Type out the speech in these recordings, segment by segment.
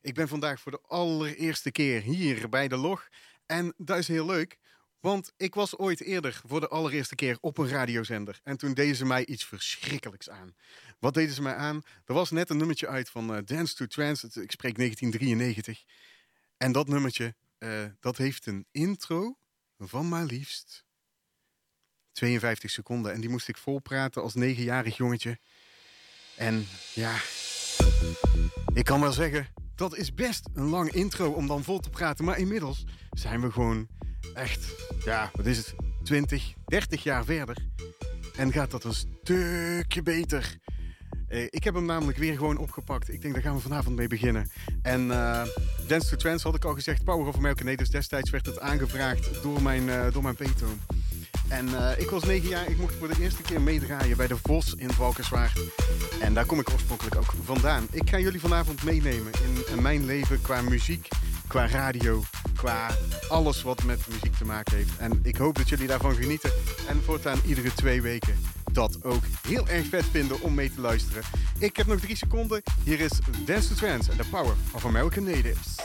Ik ben vandaag voor de allereerste keer hier bij de log. En dat is heel leuk, want ik was ooit eerder voor de allereerste keer op een radiozender. En toen deden ze mij iets verschrikkelijks aan. Wat deden ze mij aan? Er was net een nummertje uit van uh, Dance to Trance. Ik spreek 1993. En dat nummertje, uh, dat heeft een intro van maar liefst 52 seconden. En die moest ik volpraten als negenjarig jongetje. En ja, ik kan wel zeggen, dat is best een lang intro om dan vol te praten. Maar inmiddels zijn we gewoon echt, ja, wat is het, 20, 30 jaar verder. En gaat dat een stukje beter. Eh, ik heb hem namelijk weer gewoon opgepakt. Ik denk, daar gaan we vanavond mee beginnen. En uh, Dance to Trance had ik al gezegd. Power of American Natives. Destijds werd het aangevraagd door mijn, uh, door mijn peetoom. En uh, ik was negen jaar, ik mocht voor de eerste keer meedraaien bij de Vos in Valkenswaard. En daar kom ik oorspronkelijk ook vandaan. Ik ga jullie vanavond meenemen in, in mijn leven qua muziek, qua radio, qua alles wat met muziek te maken heeft. En ik hoop dat jullie daarvan genieten. En voortaan iedere twee weken dat ook heel erg vet vinden om mee te luisteren. Ik heb nog drie seconden. Hier is Dance to Trance and the Power of American Natives.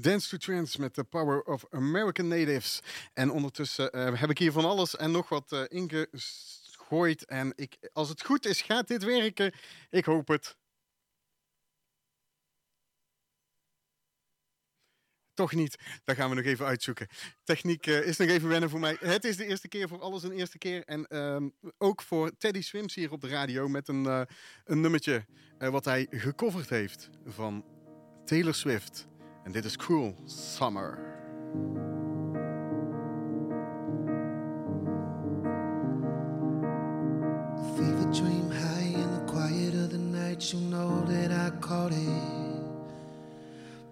Dance to Trance met The Power of American Natives. En ondertussen uh, heb ik hier van alles en nog wat uh, ingegooid. En ik, als het goed is, gaat dit werken. Ik hoop het. Toch niet. Dat gaan we nog even uitzoeken. Techniek uh, is nog even wennen voor mij. Het is de eerste keer voor alles een eerste keer. En uh, ook voor Teddy Swims hier op de radio met een, een nummertje wat hij gecoverd heeft van Taylor Swift. En dit is Cool Summer. Fever dream high in the quiet of the night, you know that I caught it.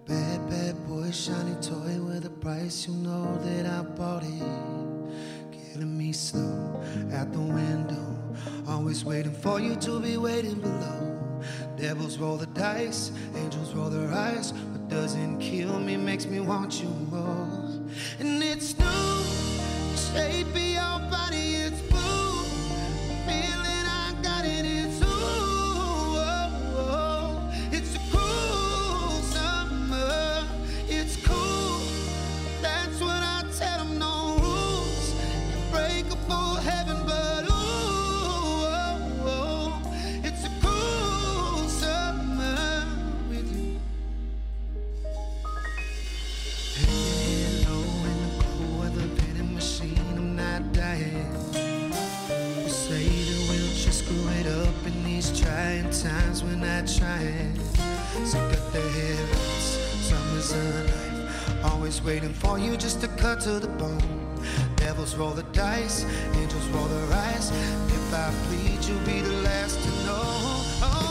Bad, bad boy shiny toy with a price, you know that I bought it. Killing me slow at the window. Always waiting for you to be waiting below. Devils roll the dice, angels roll their eyes. Doesn't kill me makes me want you more. And it's new, shape a knife. Always waiting for you just to cut to the bone. Devils roll the dice, angels roll the eyes. If I bleed, you'll be the last to know. Oh,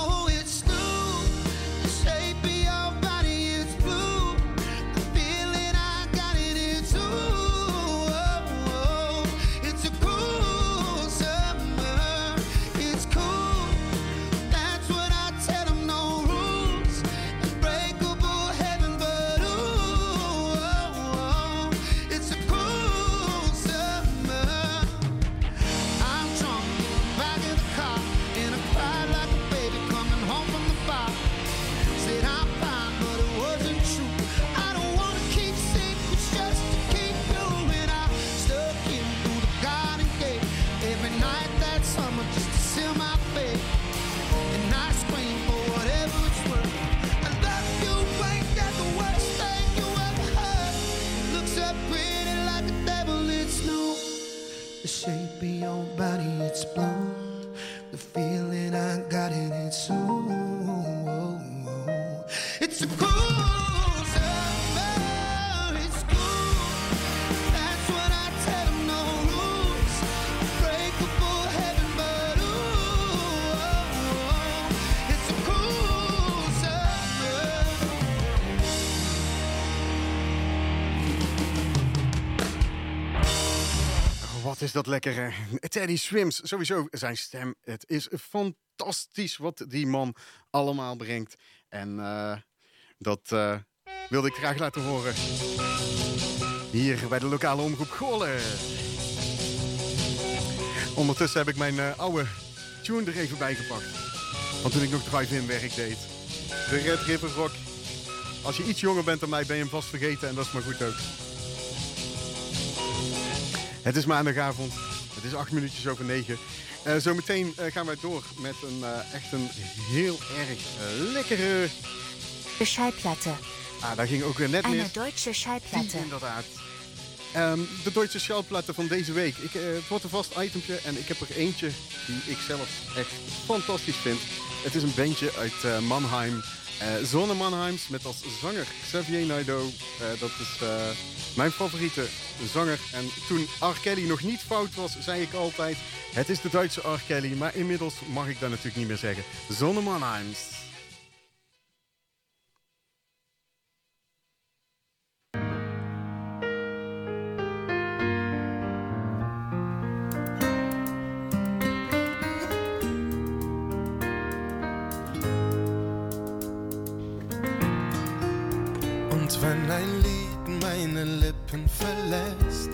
Wat is dat lekker? Teddy Swims, sowieso zijn stem. Het is fantastisch wat die man allemaal brengt. En eh, dat eh, wilde ik graag laten horen. Hier bij de lokale omroep Goorlen. Ondertussen heb ik mijn eh, oude tune er even bij gepakt. Van toen ik nog drive-in werk deed. De Red River Rock. Als je iets jonger bent dan mij ben je hem vast vergeten en dat is maar goed ook. Het is maandagavond. Het is acht minuutjes over negen. Eh, zometeen eh, gaan wij door met een eh, echt een heel erg lekkere... De Schallplatte. Ah, daar ging ook weer net Eine mis. deutsche Die Schallplatte. inderdaad. Ehm, de Duitse schallplatten van deze week. Ik, het wordt een vast itempje en ik heb er eentje die ik zelf echt fantastisch vind. Het is een bandje uit Mannheim. Eh Zonne Mannheims met als zanger Xavier Naidoo. Eh, dat is eh, mijn favoriete zanger. En toen R. Kelly nog niet fout was, zei ik altijd... Het is de Duitse R. Kelly, maar inmiddels mag ik dat natuurlijk niet meer zeggen. Zonne Mannheims. Wenn ein Lied meine Lippen verlässt,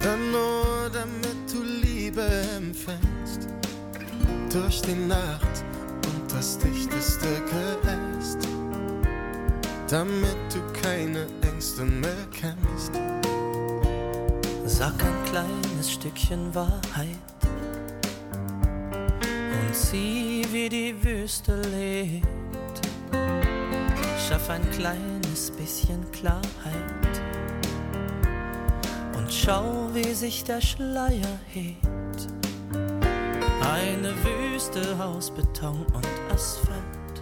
dann nur damit du Liebe empfängst. Durch die Nacht und das dichteste Geäst, damit du keine Ängste mehr kennst. Sag ein kleines Stückchen Wahrheit und sieh, wie die Wüste lebt. Schaff ein kleines bisschen Klarheit und schau, wie sich der Schleier hebt. Eine Wüste aus Beton und Asphalt,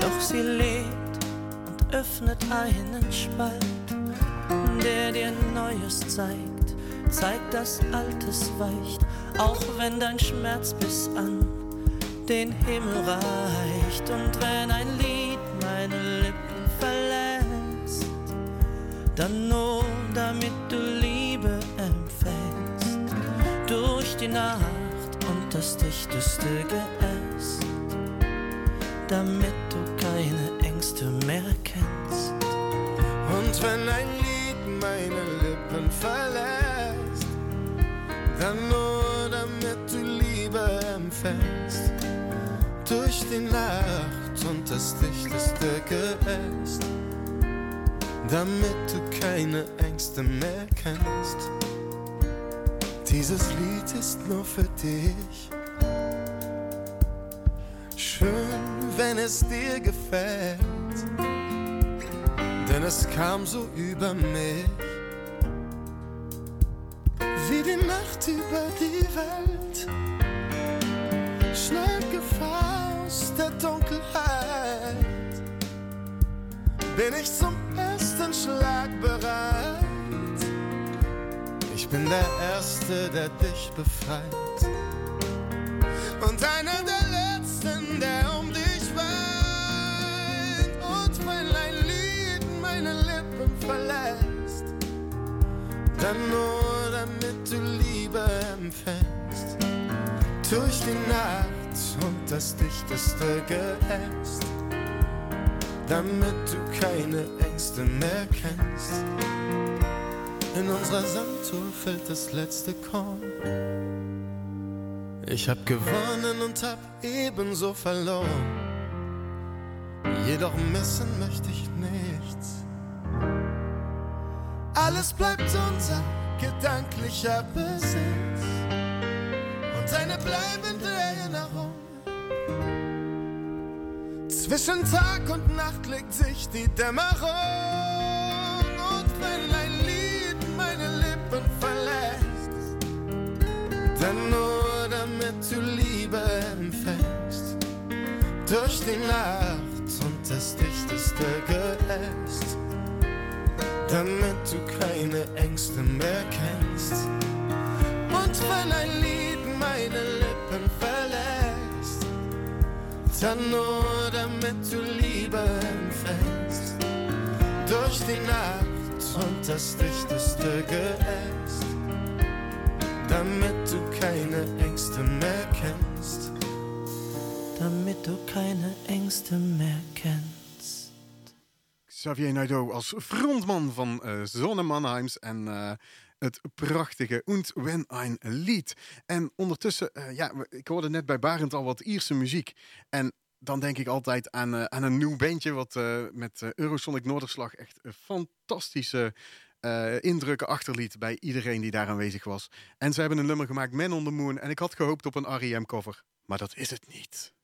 doch sie lebt und öffnet einen Spalt der dir Neues zeigt, zeigt, dass Altes weicht, auch wenn dein Schmerz bis an den Himmel reicht. Und wenn ein Lied meine dann nur damit du Liebe empfängst. Durch die Nacht und das dichteste Geäst, damit du keine Ängste mehr kennst. Und wenn ein Lied meine Lippen verlässt, dann nur damit du Liebe empfängst. Durch die Nacht und das dichteste Geäst, damit du keine Ängste mehr kennst. Dieses Lied ist nur für dich. Schön, wenn es dir gefällt denn es kam so über mich. Wie die Nacht über die Welt, schnell aus der Dunkelheit, bin ich zum ersten Schlag bereit. Ich bin der Erste, der dich befreit. Und einer der Letzten, der um dich weint. Und wenn ein Lied meine Lippen verlässt, dann nur damit du Liebe empfängst. Durch die Nacht und das dichteste Geäst, damit du keine Ängste mehr kennst. In unserer Sanduhr fällt das letzte Korn. Ich hab gewonnen und hab ebenso verloren. Jedoch missen möchte ich nichts. Alles bleibt unser gedanklicher Besitz und eine bleibende Zwischen Tag und Nacht legt sich die Dämmerung. Und wenn ein Lied meine Lippen verlässt, dann nur damit du Liebe empfängst. Durch die Nacht und das dichteste Geäst, damit du keine Ängste mehr kennst. Und wenn ein Lied meine Lippen dann nur damit du Liebe empfängst. Durch die Nacht und das dichteste Geäst, damit du keine Ängste mehr kennst. damit du keine Ängste mehr kennst. Xavier Naidoo als frontman van eh Zonne Mannheims en eh, het prachtige Und When Ein Lied. En ondertussen, eh, ja, ik hoorde net bij Barend al wat Ierse muziek. En dan denk ik altijd aan, eh, aan een nieuw bandje wat eh, met Eurosonic Noorderslag echt fantastische indrukken achterliet bij iedereen die daar aanwezig was. En ze hebben een nummer gemaakt, Man on the Moon. En ik had gehoopt op een R.E.M. cover, maar dat is het niet.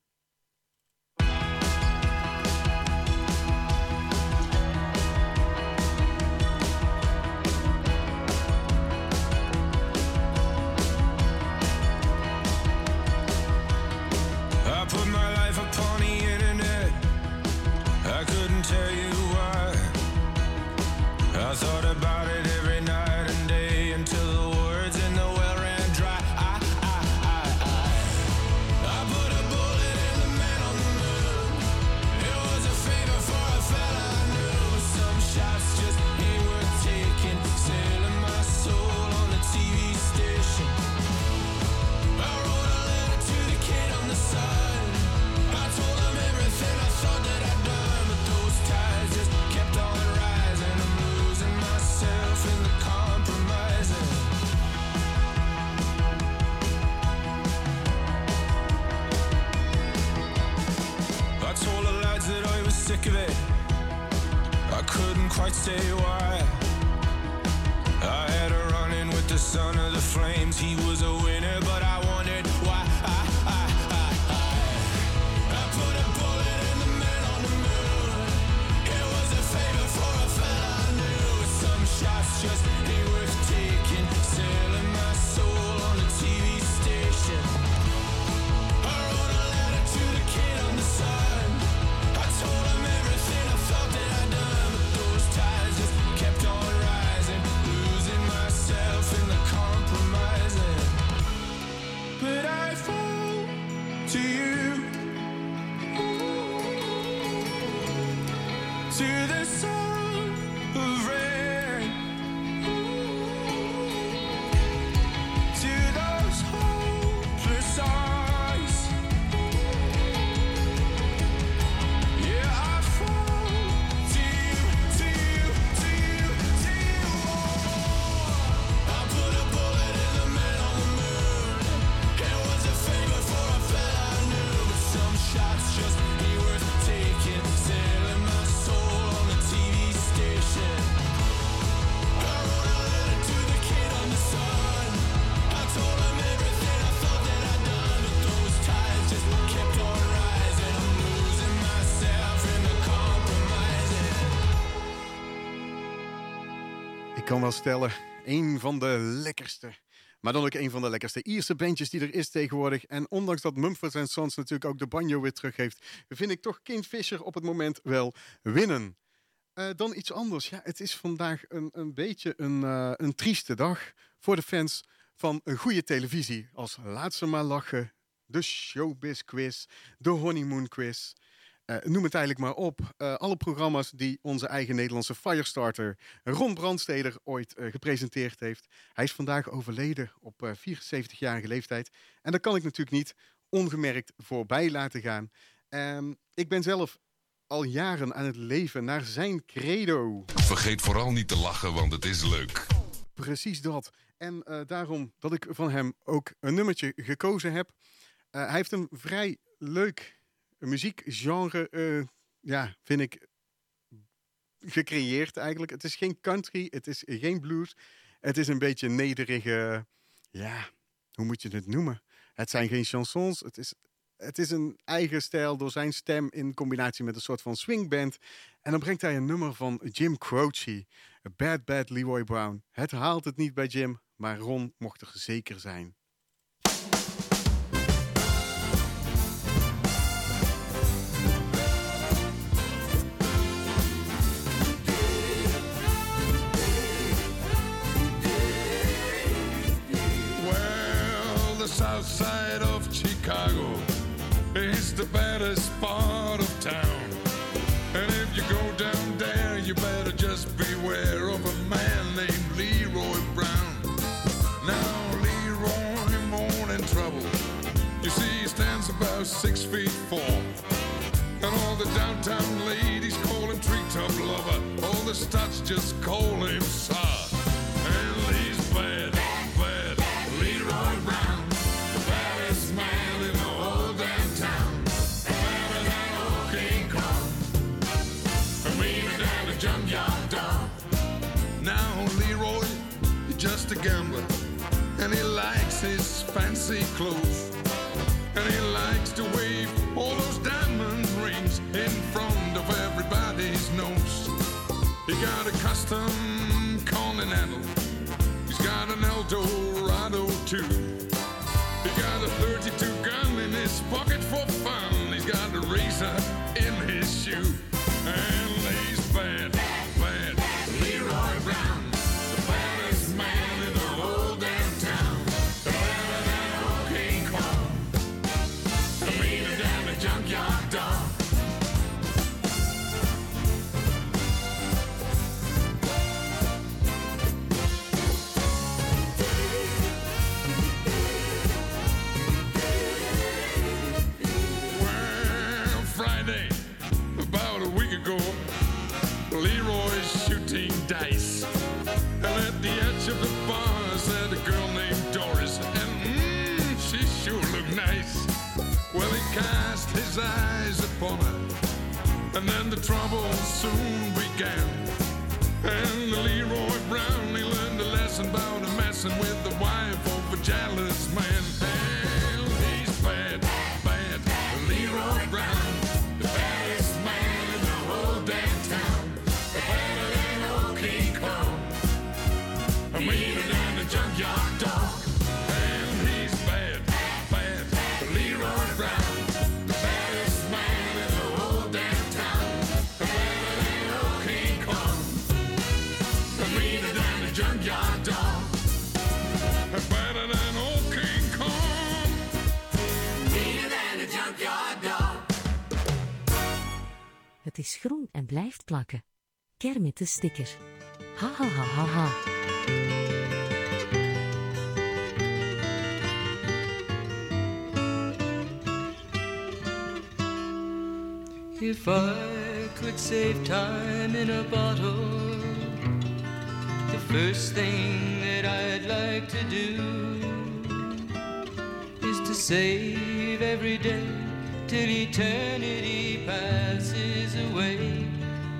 Say why. I had a run in with the son of the flames. He was wel een van de lekkerste. Maar dan ook een van de lekkerste Ierse bandjes die er is tegenwoordig. En ondanks dat Mumford Sons natuurlijk ook de banjo weer terug heeft... vind ik toch Kingfisher op het moment wel winnen. Eh, dan iets anders. Ja, het is vandaag een, een beetje een, uh, een trieste dag voor de fans van een goede televisie. Als Laat ze maar lachen, de Showbiz Quiz, de Honeymoon Quiz... Uh, noem het eigenlijk maar op. Uh, alle programma's die onze eigen Nederlandse Firestarter Ron Brandsteder ooit uh, gepresenteerd heeft. Hij is vandaag overleden op 74-jarige leeftijd. En daar kan ik natuurlijk niet ongemerkt voorbij laten gaan. Um, ik ben zelf al jaren aan het leven naar zijn credo. Vergeet vooral niet te lachen, want het is leuk. Precies dat. En daarom dat ik van hem ook een nummertje gekozen heb. hij heeft een vrij leuk muziekgenre, uh, ja, vind ik gecreëerd eigenlijk. Het is geen country, het is geen blues. Het is een beetje nederige, ja, hoe moet je het noemen? Het zijn geen chansons, het is, het is een eigen stijl door zijn stem in combinatie met een soort van swingband. En dan brengt hij een nummer van Jim Croce, Bad Bad Leroy Brown. Het haalt het niet bij Jim, maar Ron mocht er zeker zijn. The studs just call him Sar. And he's bad, bad, Leroy Brown. The baddest man in the whole damn town. Old King Kong. Now Leroy, he's just a gambler. And he likes his fancy clothes. And he likes to wave a Continental. He's got an Eldorado too. He got a 32 gun in his pocket for fun. He's got a razor and blijft plakken. Kermit de sticker. Ha ha ha ha ha. If I could save time in a bottle, the first thing that I'd like to do is to save every day till eternity passes away,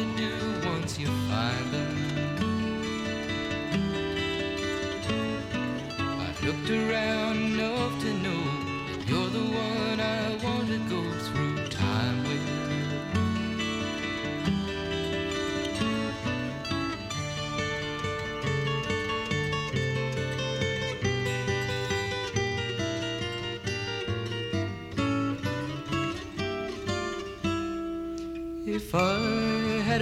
to do once you find them. I've looked around enough to know that you're the one I want to go through time with. If I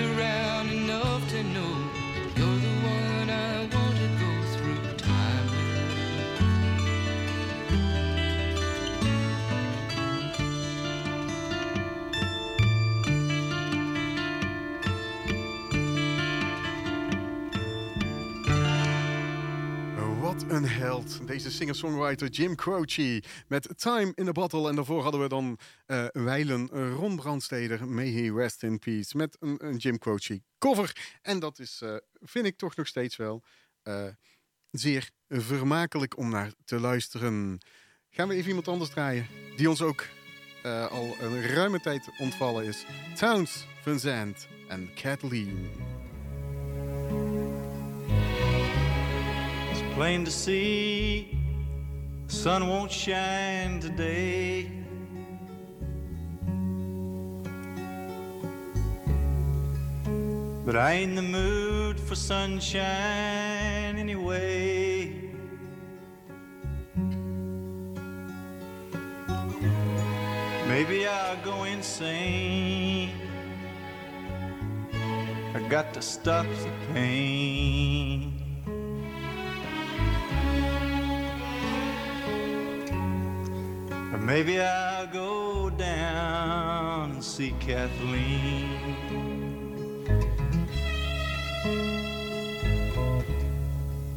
Around een held. Deze singer-songwriter Jim Croce met Time in a Bottle. En daarvoor hadden we dan wijlen eh, Ron Brandsteder, May he rest in peace, met een, Jim Croce cover. En dat is, eh, vind ik toch nog steeds wel, eh, zeer vermakelijk om naar te luisteren. Gaan we even iemand anders draaien, die ons ook al een ruime tijd ontvallen is. Towns Van Zandt en Kathleen. Plain to see the sun won't shine today. But I ain't in the mood for sunshine anyway. Maybe I'll go insane. I got to stop the pain. Maybe I'll go down and see Kathleen.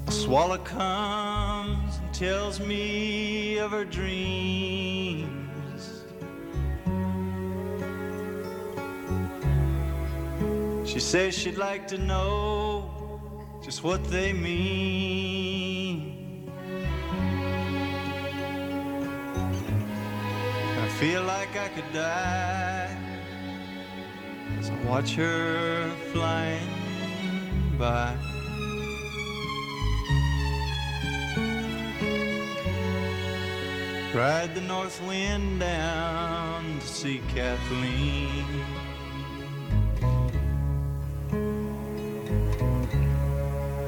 A swallow comes and tells me of her dreams. She says she'd like to know just what they mean. Feel like I could die as I watch her flying by. Ride the north wind down to see Kathleen.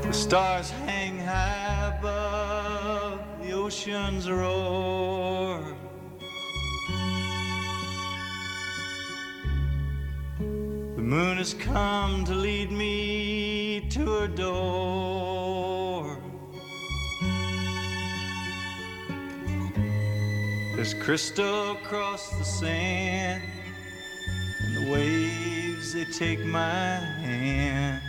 The stars hang high above the ocean's roar. Moon has come to lead me to her door. There's crystal across the sand, and the waves they take my hand.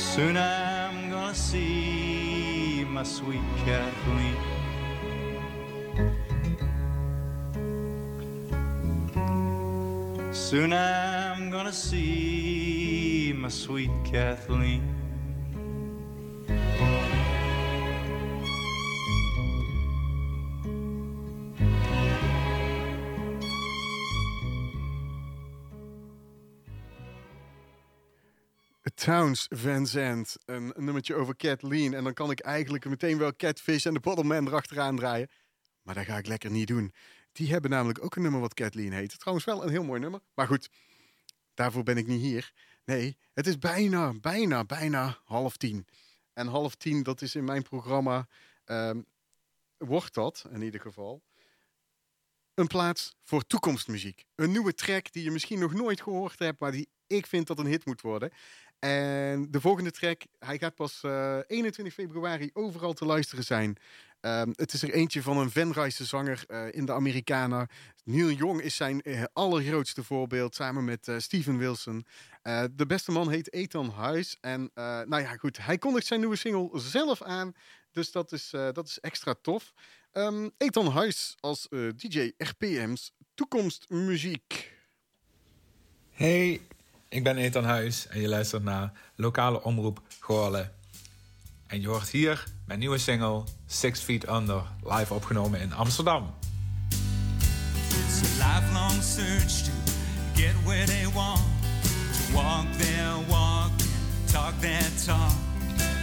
Soon I'm gonna see my sweet Kathleen. Soon I'm gonna see my sweet Kathleen. Towns Van Zandt, een, nummertje over Kathleen. En dan kan ik eigenlijk meteen wel Catfish en de Bottleman erachteraan draaien. Maar dat ga ik lekker niet doen. Die hebben namelijk ook een nummer wat Kathleen heet. Trouwens wel een heel mooi nummer. Maar goed, daarvoor ben ik niet hier. Nee, het is bijna, bijna, bijna half tien. En half tien, dat is in mijn programma, ehm, wordt dat in ieder geval. een plaats voor toekomstmuziek. Een nieuwe track die je misschien nog nooit gehoord hebt, maar die ik vind dat een hit moet worden. En de volgende track, hij gaat pas eh, 21 februari overal te luisteren zijn. Ehm, het is er eentje van een Venrijse zanger eh, in de Americana. Neil Young is zijn eh, allergrootste voorbeeld, samen met eh, Steven Wilson. De beste man heet Ethan Huis. En nou ja, goed, hij kondigt zijn nieuwe single zelf aan. Dus dat is, dat is extra tof. Ehm Ethan Huis als DJ RPM's toekomstmuziek. Hey, ik ben Ethan Huis en je luistert naar lokale omroep Goorle. En je hoort hier mijn nieuwe single Six Feet Under, live opgenomen in Amsterdam. It's a lifelong search to get where they want, to walk their walk, talk their talk.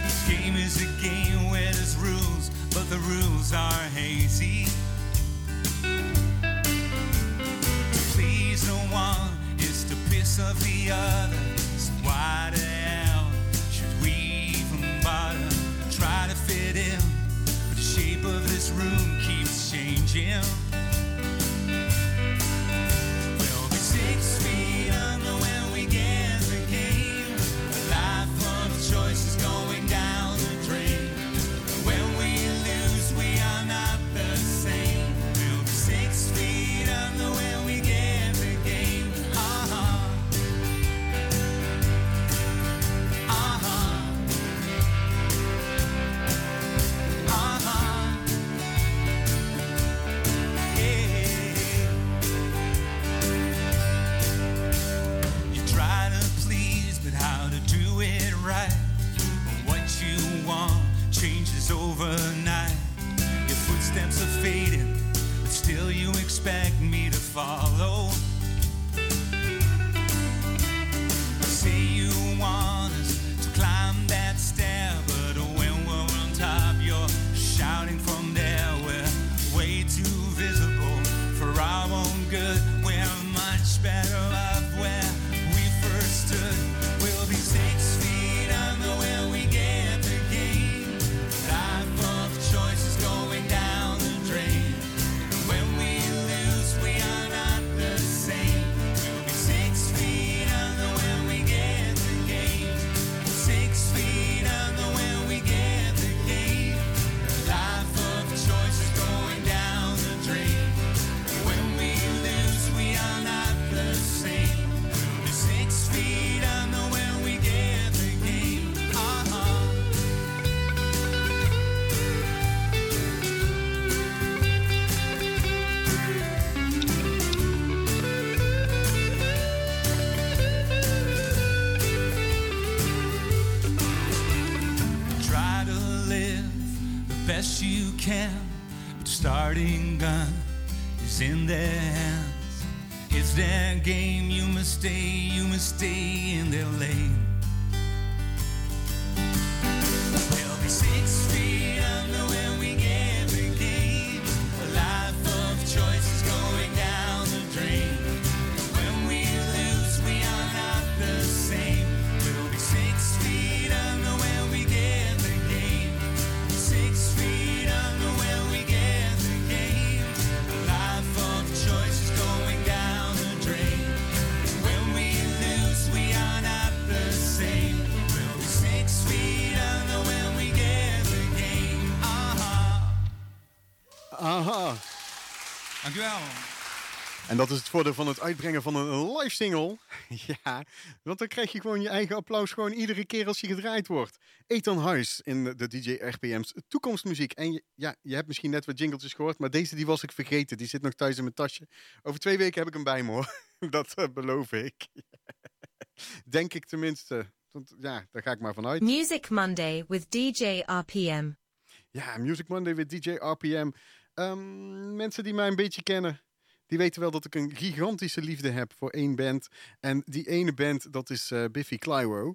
This game is a game where there's rules, but the rules are hazy. To please no one is to piss off the other. This room keeps changing. Follow. Stay, you must stay in their lane. En dat is het voordeel van het uitbrengen van een live single. ja, want dan krijg je gewoon je eigen applaus gewoon iedere keer als je gedraaid wordt. Ethan Huis in de DJ RPM's toekomstmuziek. En je, ja, je hebt misschien net wat jingletjes gehoord, maar deze die was ik vergeten. Die zit nog thuis in mijn tasje. Over twee weken heb ik hem bij me hoor. dat eh, beloof ik. Denk ik tenminste. Want, ja, daar ga ik maar vanuit. Music Monday with DJ RPM. Ja, Music Monday with DJ RPM. Ehm, mensen die mij een beetje kennen, die weten wel dat ik een gigantische liefde heb voor één band. En die ene band, dat is eh, Biffy Clyro.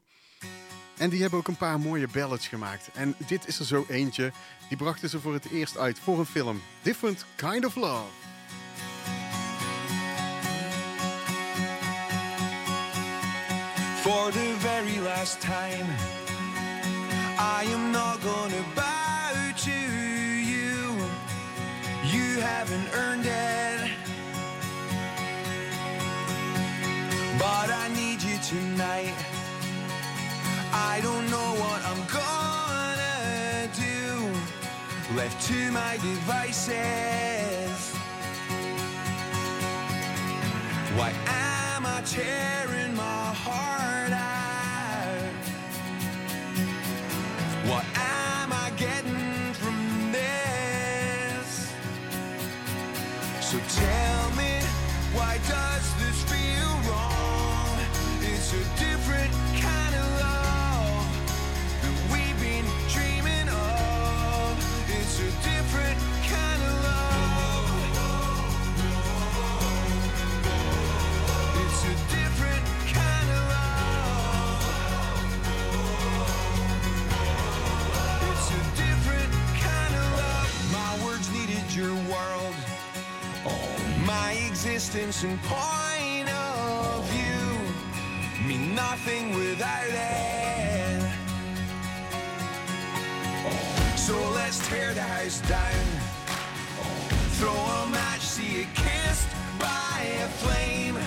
En die hebben ook een paar mooie ballads gemaakt. En dit is er zo eentje. Die brachten ze voor het eerst uit voor een film. Different Kind of Love. For the very last time, I am not gonna bow to you. You haven't earned. But I need you tonight. I don't know what I'm gonna do. Left to my devices. Why am I cherry? My existence and point of view mean nothing without it. So let's tear the house down. Throw a match, see it kissed by a flame,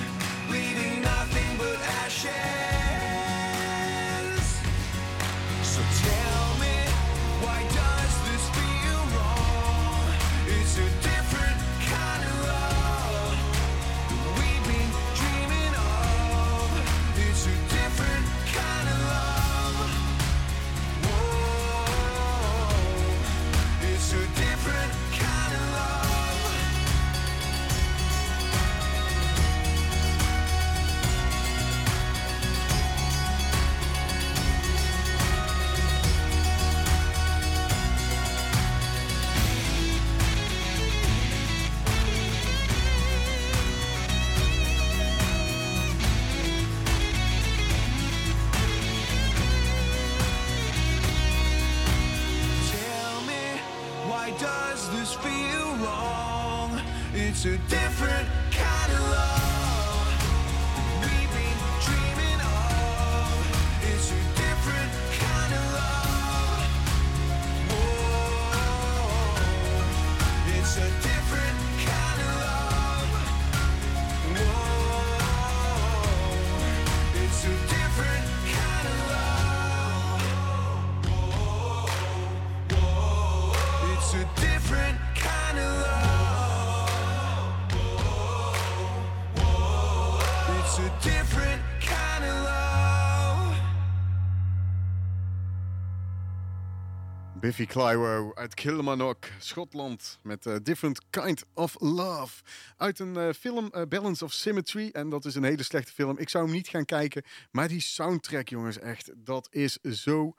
Biffy Clyro uit Kilmarnock, Schotland. Met eh, Different Kind of Love. Uit een eh, film eh, Balance of Symmetry. En dat is een hele slechte film. Ik zou hem niet gaan kijken. Maar die soundtrack, jongens, echt. Dat is zo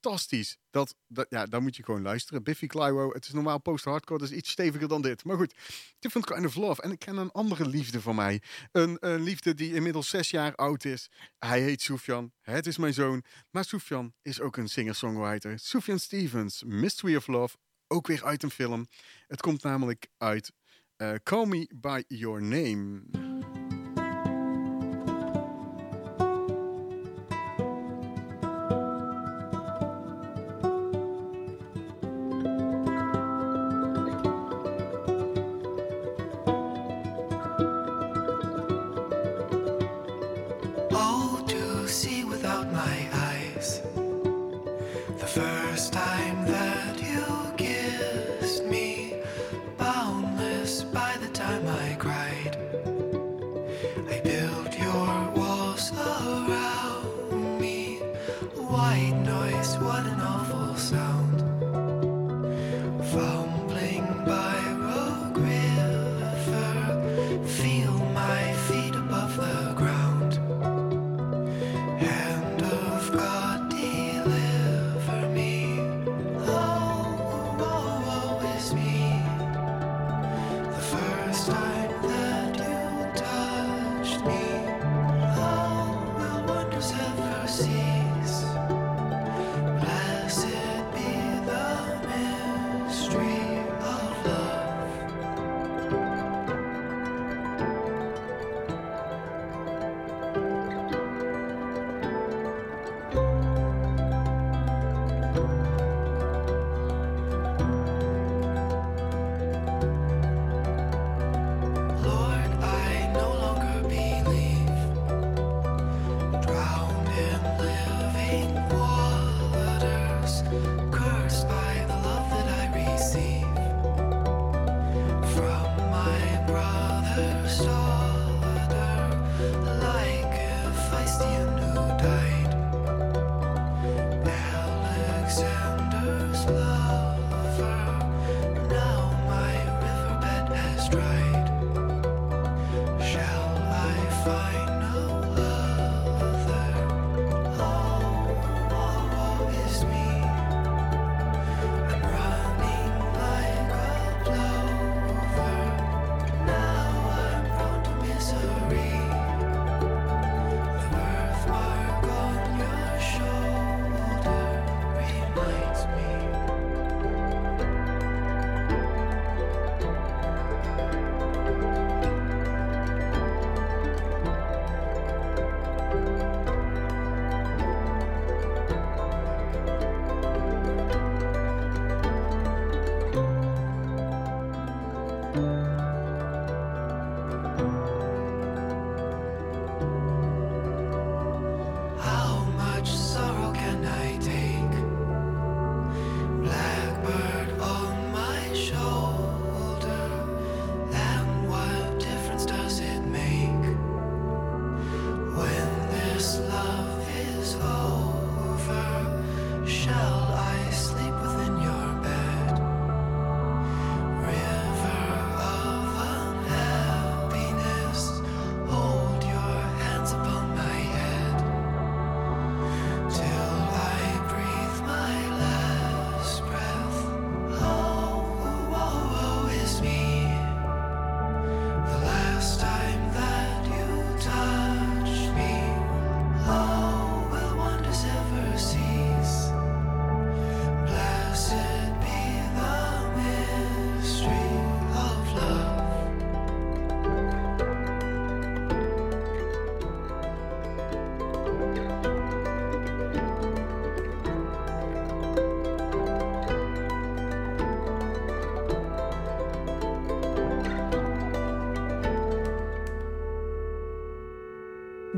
fantastisch. Dat, dat, ja, daar moet je gewoon luisteren. Biffy Clyro, het is normaal post-hardcore. Is iets steviger dan dit. Maar goed, Different Kind of Love. En ik ken een andere liefde van mij. Een, een liefde die inmiddels zes jaar oud is. Hij heet Sofian. Het is mijn zoon. Maar Sofian is ook een singer-songwriter. Sofian Stevens, Mystery of Love. Ook weer uit een film. Het komt namelijk uit eh, Call Me By Your Name.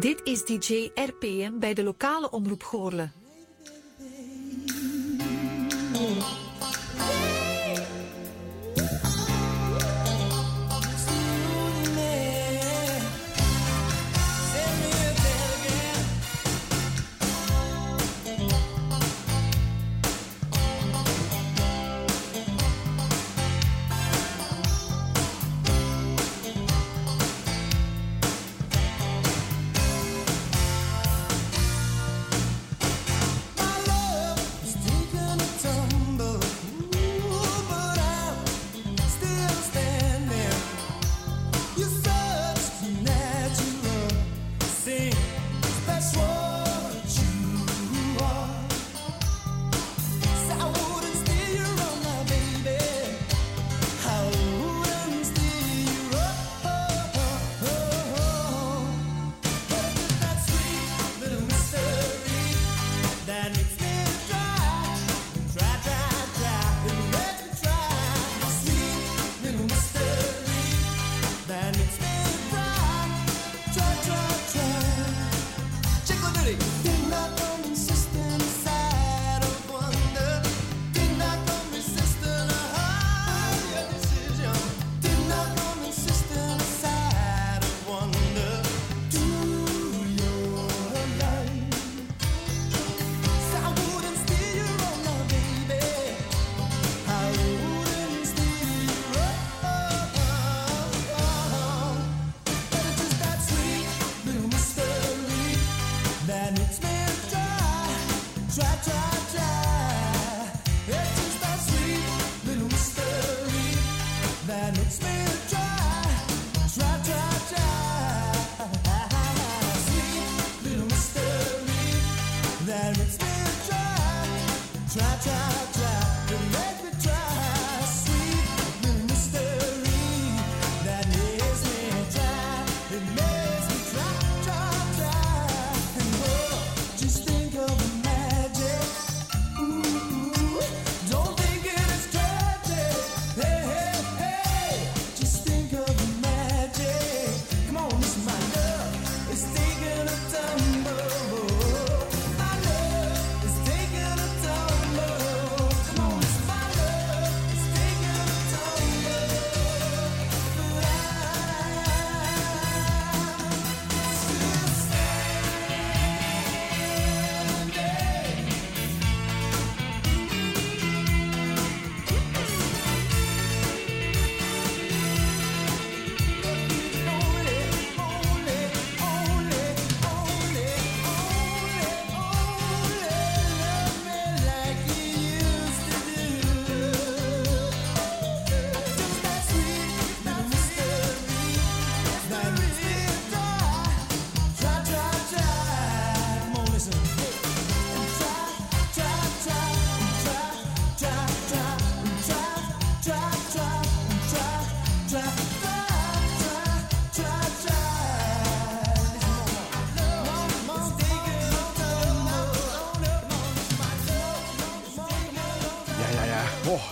Dit is DJ RPM bij de lokale omroep Goorle.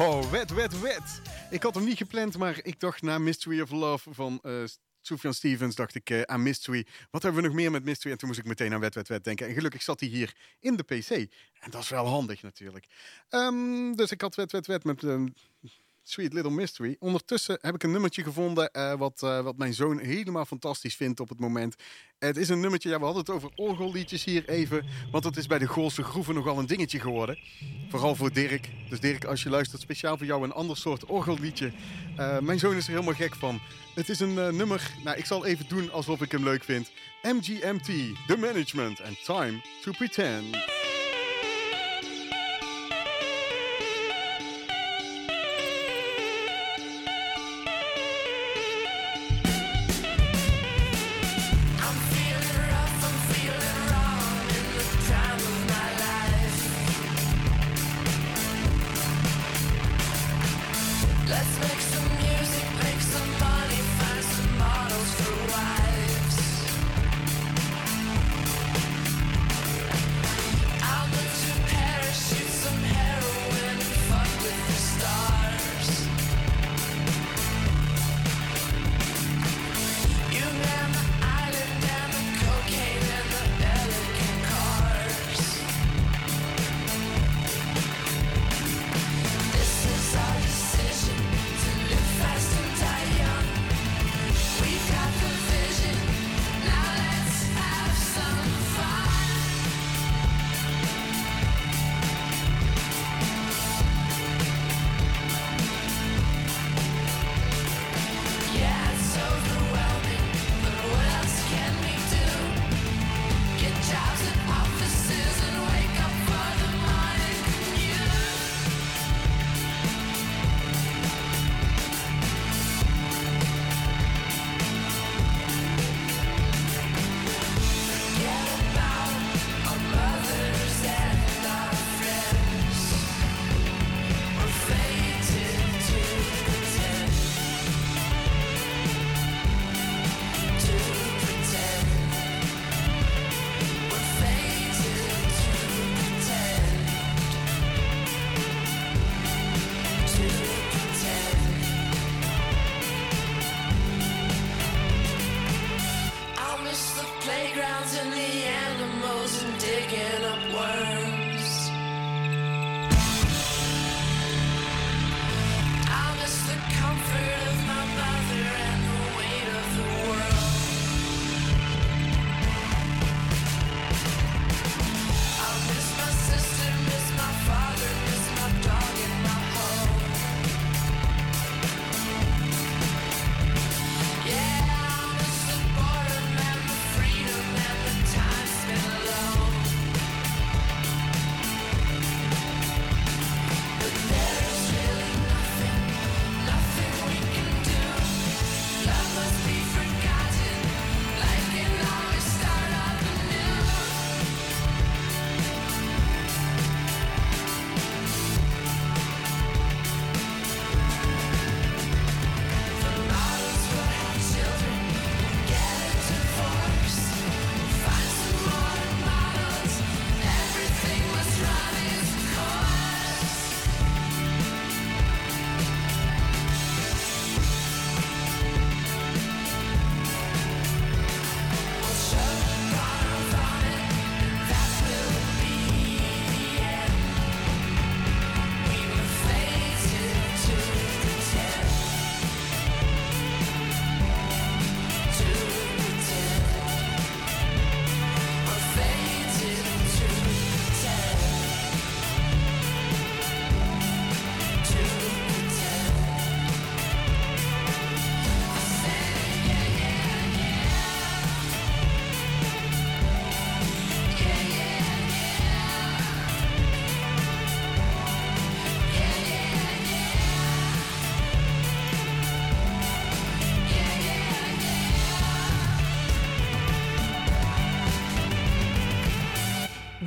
Oh, wet, wet, wet. Ik had hem niet gepland, maar ik dacht na Mystery of Love van Sufjan Stevens, dacht ik eh, aan Mystery. Wat hebben we nog meer met Mystery? En toen moest ik meteen aan wet, wet, wet denken. En gelukkig zat hij hier in de PC. En dat is wel handig natuurlijk. Ehm, dus ik had wet, wet, wet met ehm, Sweet Little Mystery. Ondertussen heb ik een nummertje gevonden eh, wat, eh, wat mijn zoon helemaal fantastisch vindt op het moment. Het is een nummertje, ja, we hadden het over orgelliedjes hier even. Want het is bij de Goolse Groeven nogal een dingetje geworden. Vooral voor Dirk. Dus Dirk, als je luistert, speciaal voor jou een ander soort orgelliedje. Eh, mijn zoon is er helemaal gek van. Het is een nummer, nou ik zal even doen alsof ik hem leuk vind. MGMT, The Management and Time to Pretend.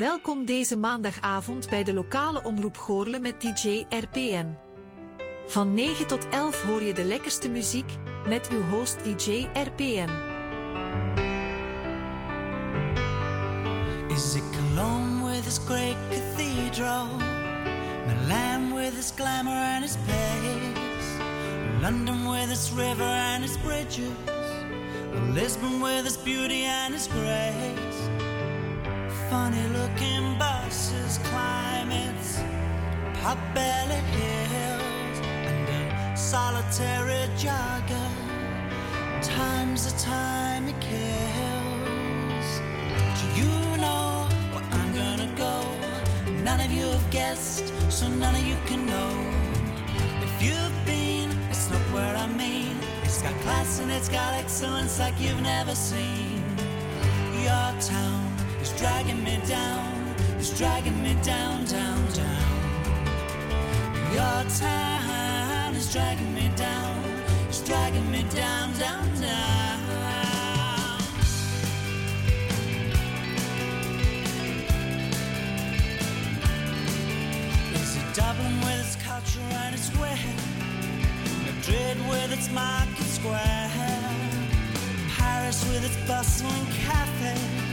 Welkom deze maandagavond bij de lokale omroep Goorle met DJ RPM. Van 9 tot 11 hoor je de lekkerste muziek met uw host DJ RPM. Is it Cologne with its great cathedral? Milan with its glamour and its pace. London with its river and its bridges. Lisbon with its beauty and its grace. Funny looking buses climb its pot-bellied hills. And a solitary jogger times the time it kills. Do you know where I'm gonna go? None of you have guessed, so none of you can know. If you've been, it's not where I mean. It's got class and it's got excellence like you've never seen. Your town dragging me down, it's dragging me down, down, down. Your town is dragging me down, it's dragging me down, down, down. Is it Dublin with its culture and its way? Madrid with its market square? Paris with its bustling cafes?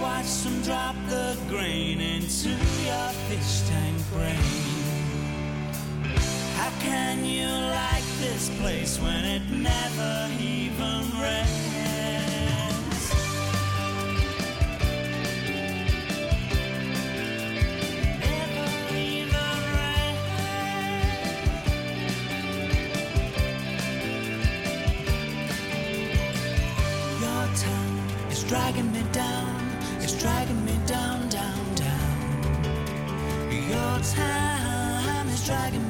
watch them drop the grain into your fish tank brain. How can you like this place when it never even rains? Never even Your town is dragging me down, dragging me down, down, down. Your time is dragging me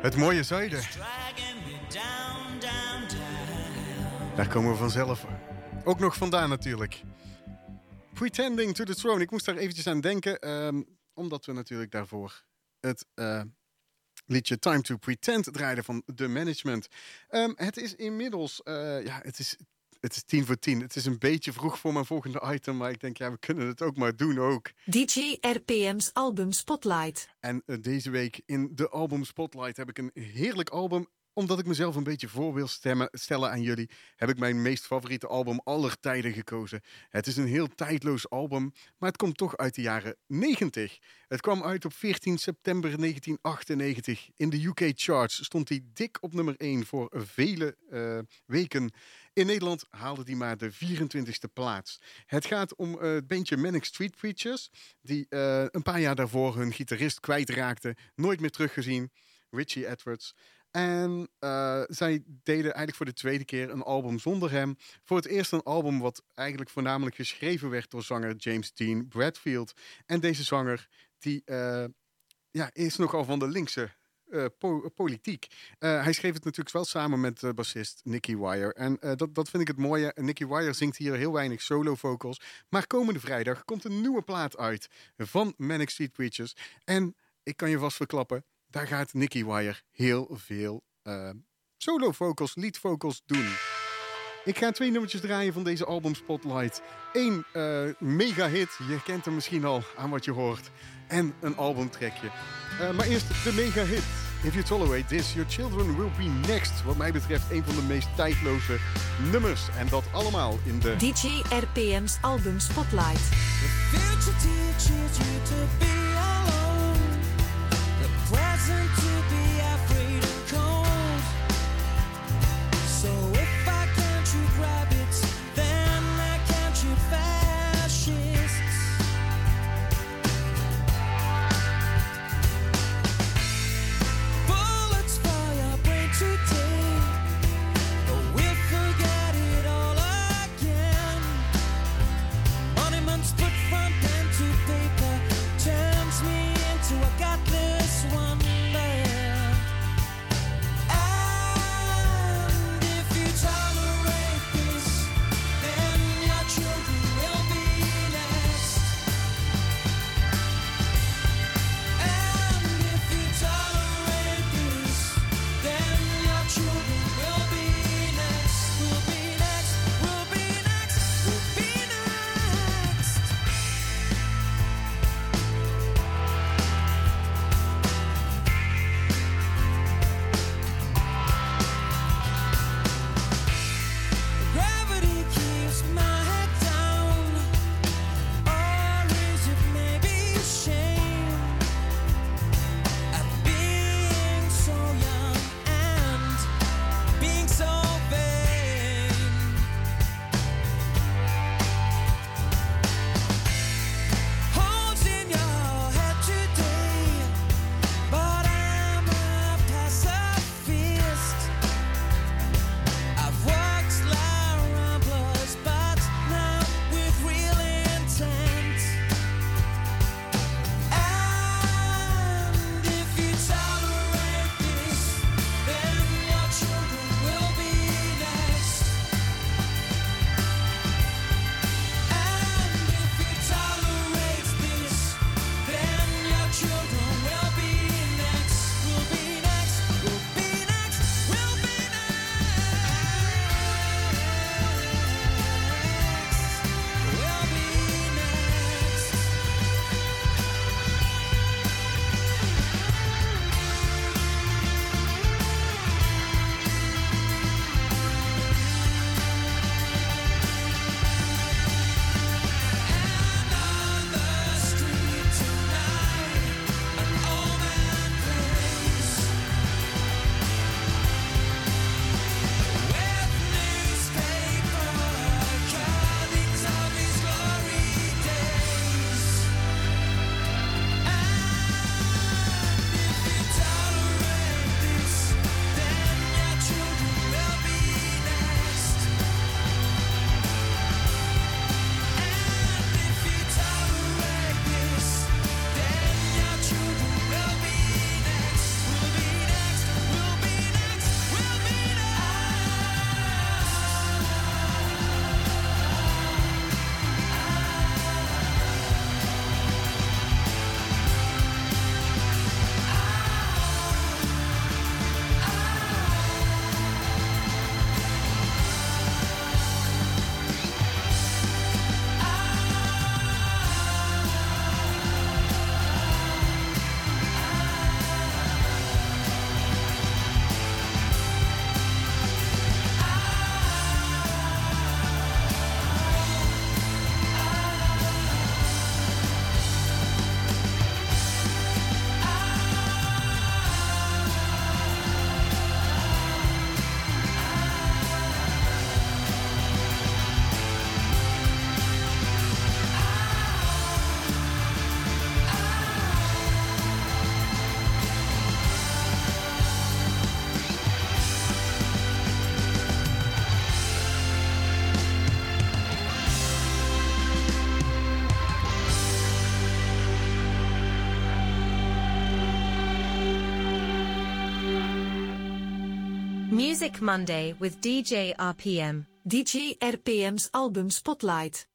Het mooie zuiden. Daar komen we vanzelf ook nog vandaan natuurlijk. Pretending to the Throne. Ik moest daar eventjes aan denken. ehm, omdat we natuurlijk daarvoor het eh, liedje Time to Pretend draaiden van The Management. Ehm, het is inmiddels... eh, ja, het is, het is tien voor tien. Het is een beetje vroeg voor mijn volgende item. Maar ik denk, ja, we kunnen het ook maar doen ook. DJ RPM's album Spotlight. En eh, deze week in de album Spotlight heb ik een heerlijk album. Omdat ik mezelf een beetje voor wil stemmen, stellen aan jullie, heb ik mijn meest favoriete album aller tijden gekozen. Het is een heel tijdloos album, maar het komt toch uit de jaren 90. Het kwam uit op 14 september 1998. In de UK charts stond hij dik op nummer 1 voor vele eh, weken. In Nederland haalde hij maar de 24e plaats. Het gaat om eh, het bandje Manic Street Preachers, die eh, een paar jaar daarvoor hun gitarist kwijtraakte, nooit meer teruggezien, Richie Edwards. En eh, zij deden eigenlijk voor de tweede keer een album zonder hem. Voor het eerst een album wat eigenlijk voornamelijk geschreven werd door zanger James Dean Bradfield. En deze zanger die, eh, ja, is nogal van de linkse eh, po- politiek. Hij schreef het natuurlijk wel samen met de bassist Nicky Wire. En dat, dat vind ik het mooie. Nicky Wire zingt hier heel weinig solo vocals. Maar komende vrijdag komt een nieuwe plaat uit van Manic Street Preachers. En ik kan je vast verklappen, daar gaat Nicky Wire heel veel eh, solo vocals, lead vocals doen. Ik ga twee nummertjes draaien van deze album Spotlight. Eén eh, mega hit, je kent hem misschien al aan wat je hoort. En een albumtrekje. Eh, maar eerst de mega hit. If you tolerate this, your children will be next. Wat mij betreft een van de meest tijdloze nummers. En dat allemaal in de... DJ RPM's album Spotlight. Future teaches you to be. The isn't Music Monday with DJ RPM. DJ RPM's album Spotlight.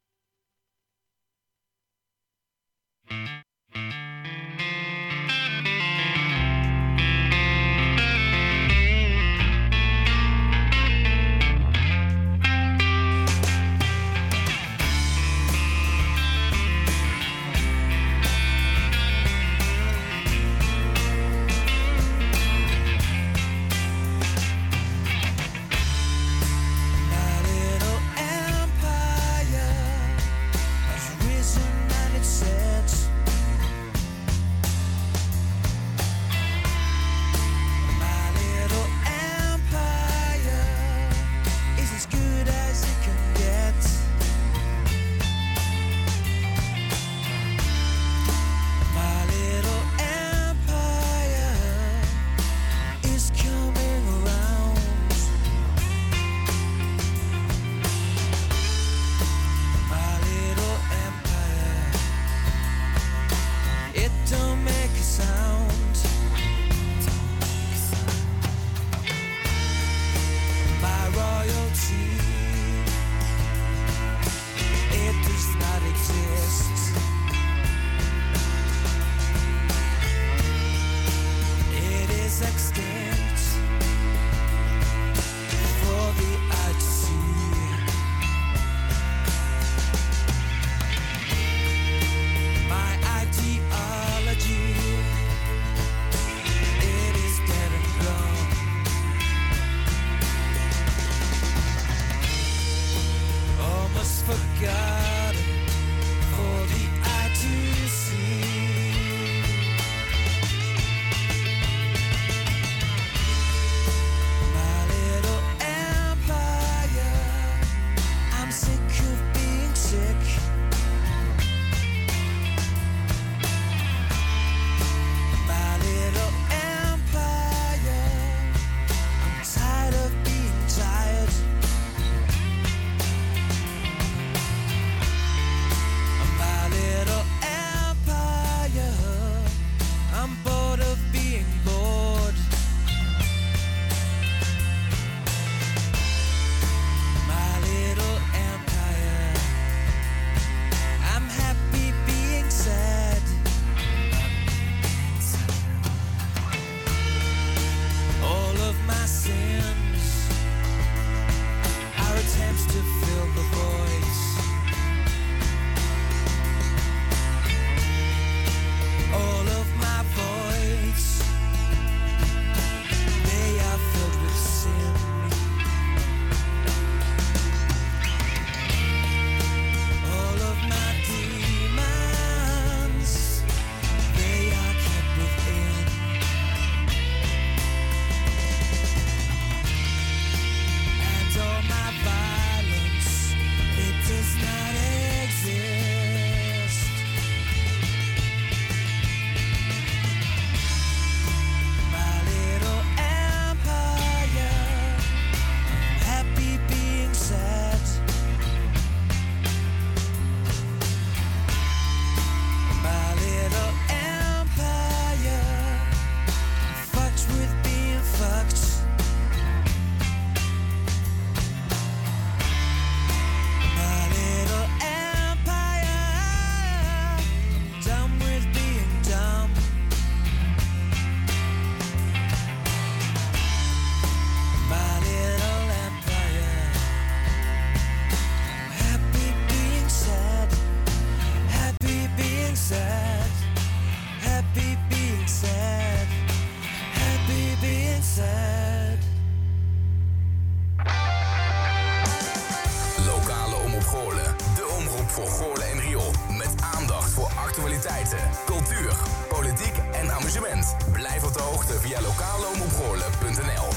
Blijf op de hoogte via lokaleomroepgoorlen.nl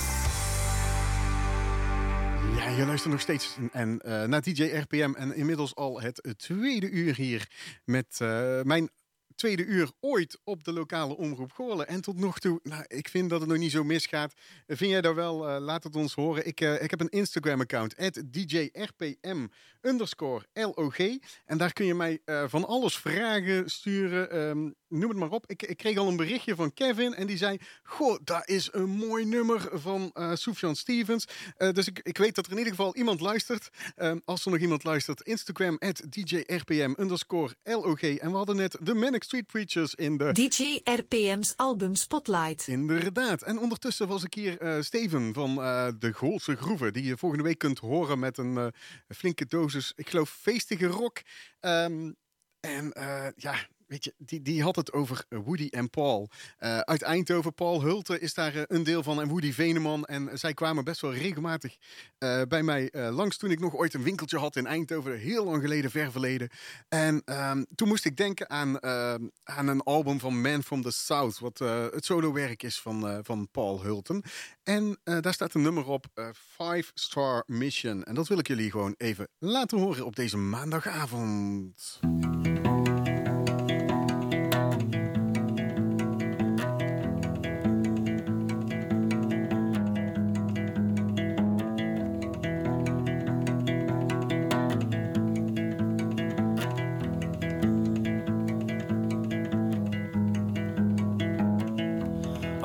Ja, je luistert nog steeds en, eh, naar DJ RPM en inmiddels al het tweede uur hier met eh, mijn tweede uur ooit op de lokale omroep Goorlen. En tot nog toe, nou, ik vind dat het nog niet zo misgaat. Vind jij daar wel? Eh, laat het ons horen. Ik, ik heb een Instagram-account, DJRPM underscore LOG. En daar kun je mij van alles vragen sturen. Ehm, noem het maar op. Ik, ik kreeg al een berichtje van Kevin en die zei... Goh, daar is een mooi nummer van eh Sufjan Stevens. Eh, dus ik, ik weet dat er in ieder geval iemand luistert. Ehm, als er nog iemand luistert, Instagram at DJRPM underscore LOG. En we hadden net de Manic Street Preachers in de... DJ RPM's album Spotlight. Inderdaad. En ondertussen was ik hier eh, Steven van de Goolse Groeven. Die je volgende week kunt horen met een flinke dosis, ik geloof, feestige rock. Ehm, en ja, weet je, die, die had het over Woody en Paul. Eh, uit Eindhoven, Paul Hulte is daar eh, een deel van. En Woody Veneman. En zij kwamen best wel regelmatig eh, bij mij eh, langs toen ik nog ooit een winkeltje had in Eindhoven. Heel lang geleden, ver verleden. En ehm, toen moest ik denken aan, aan een album van Man from the South. Wat eh, het solowerk is van, eh, van Paul Hulten. En eh, daar staat een nummer op, eh, Five Star Mission. En dat wil ik jullie gewoon even laten horen op deze maandagavond.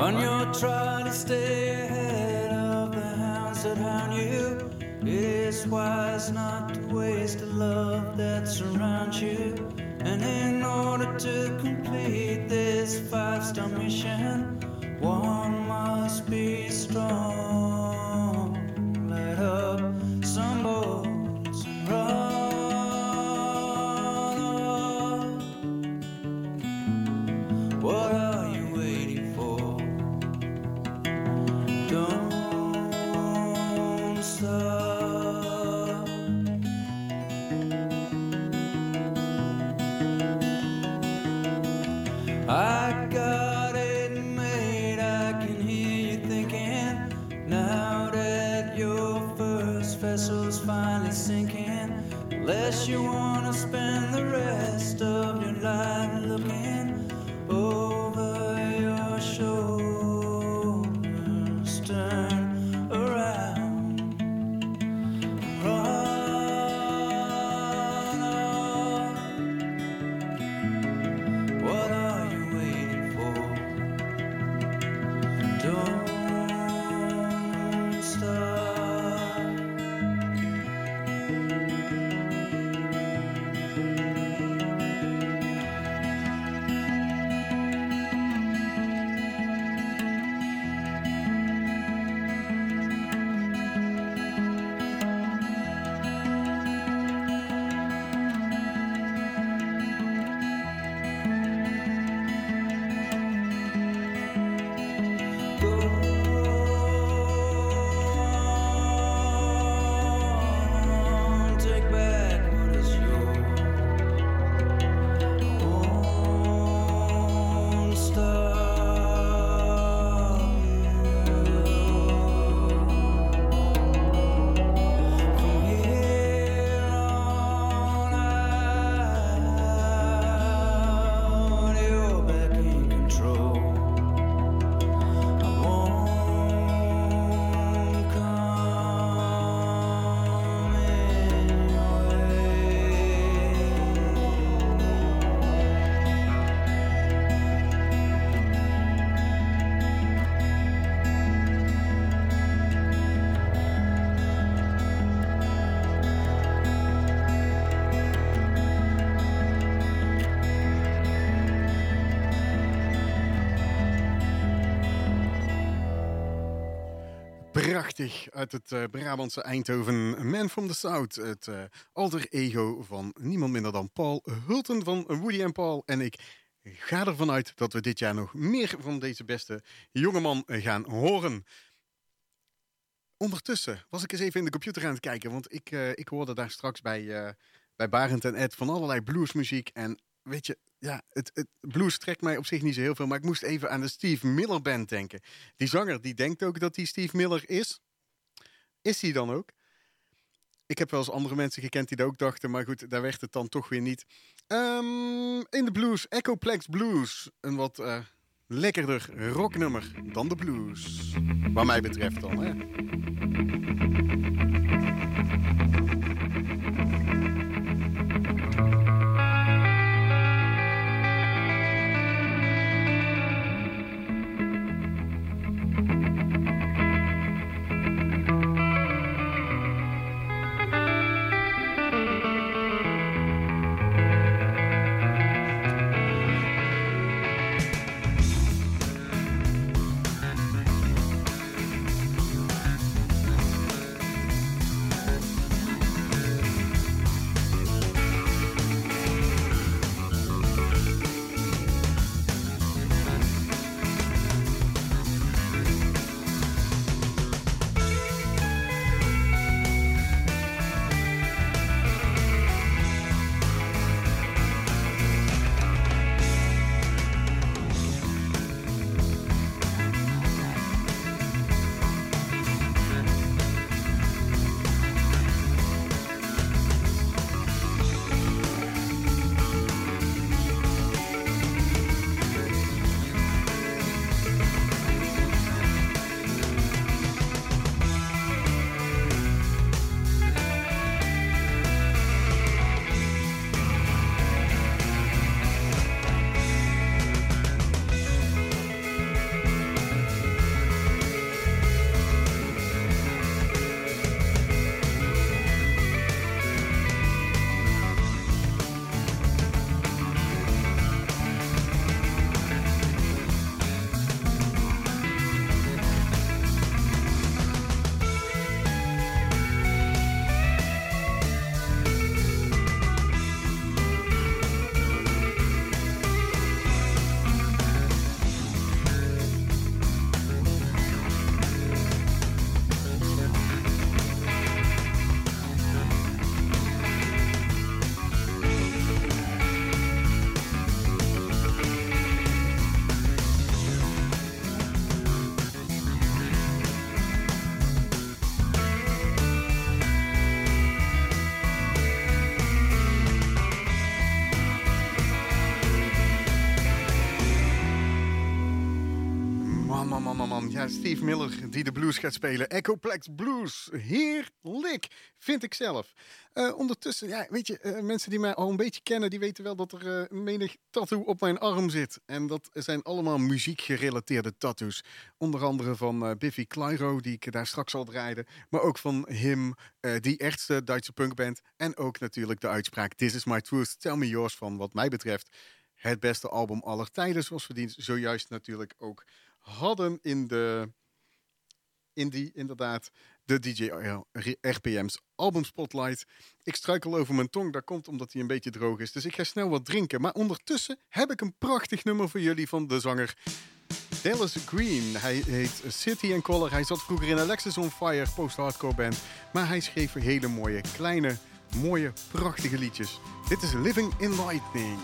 On your try to stay ahead of the hounds that hound you, it is wise not to waste the love that surrounds you. And in order to complete this five star mission, one must be strong. Light up Prachtig uit het eh, Brabantse Eindhoven. Man from the South. Het eh, alter ego van niemand minder dan Paul Hulten van Woody en Paul. En ik ga ervan uit dat we dit jaar nog meer van deze beste jongeman gaan horen. Ondertussen was ik eens even in de computer aan het kijken. Want ik, eh, ik hoorde daar straks bij, eh, bij Barend en Ed van allerlei bluesmuziek. En weet je, ja, het, het blues trekt mij op zich niet zo heel veel. Maar ik moest even aan de Steve Miller Band denken. Die zanger die denkt ook dat hij Steve Miller is. Is hij dan ook? Ik heb wel eens andere mensen gekend die dat ook dachten, maar goed, daar werd het dan toch weer niet. Ehm, in de blues, Echoplex Blues. Een wat eh, lekkerder rocknummer dan de blues. Wat mij betreft dan, hè. Steve Miller die de blues gaat spelen. Echoplex Blues. Heerlijk, vind ik zelf. Eh, ondertussen, ja, weet je, eh, mensen die mij al een beetje kennen, die weten wel dat er eh, menig tattoo op mijn arm zit. En dat zijn allemaal muziekgerelateerde tattoos. Onder andere van Biffy Clyro, die ik daar straks zal draaien. Maar ook van Him, die echtste Duitse punkband. En ook natuurlijk de uitspraak This is my truth, tell me yours van wat mij betreft het beste album aller tijden, zoals we zojuist natuurlijk ook hadden in de in die inderdaad de DJ RPM's album Spotlight. Ik struikel over mijn tong, dat komt omdat hij een beetje droog is. Dus ik ga snel wat drinken. Maar ondertussen heb ik een prachtig nummer voor jullie van de zanger Dallas Green. Hij heet City and Color. Hij zat vroeger in Alexis on Fire, post-hardcore band. Maar hij schreef hele mooie, kleine, mooie, prachtige liedjes. Dit is Living in Lightning.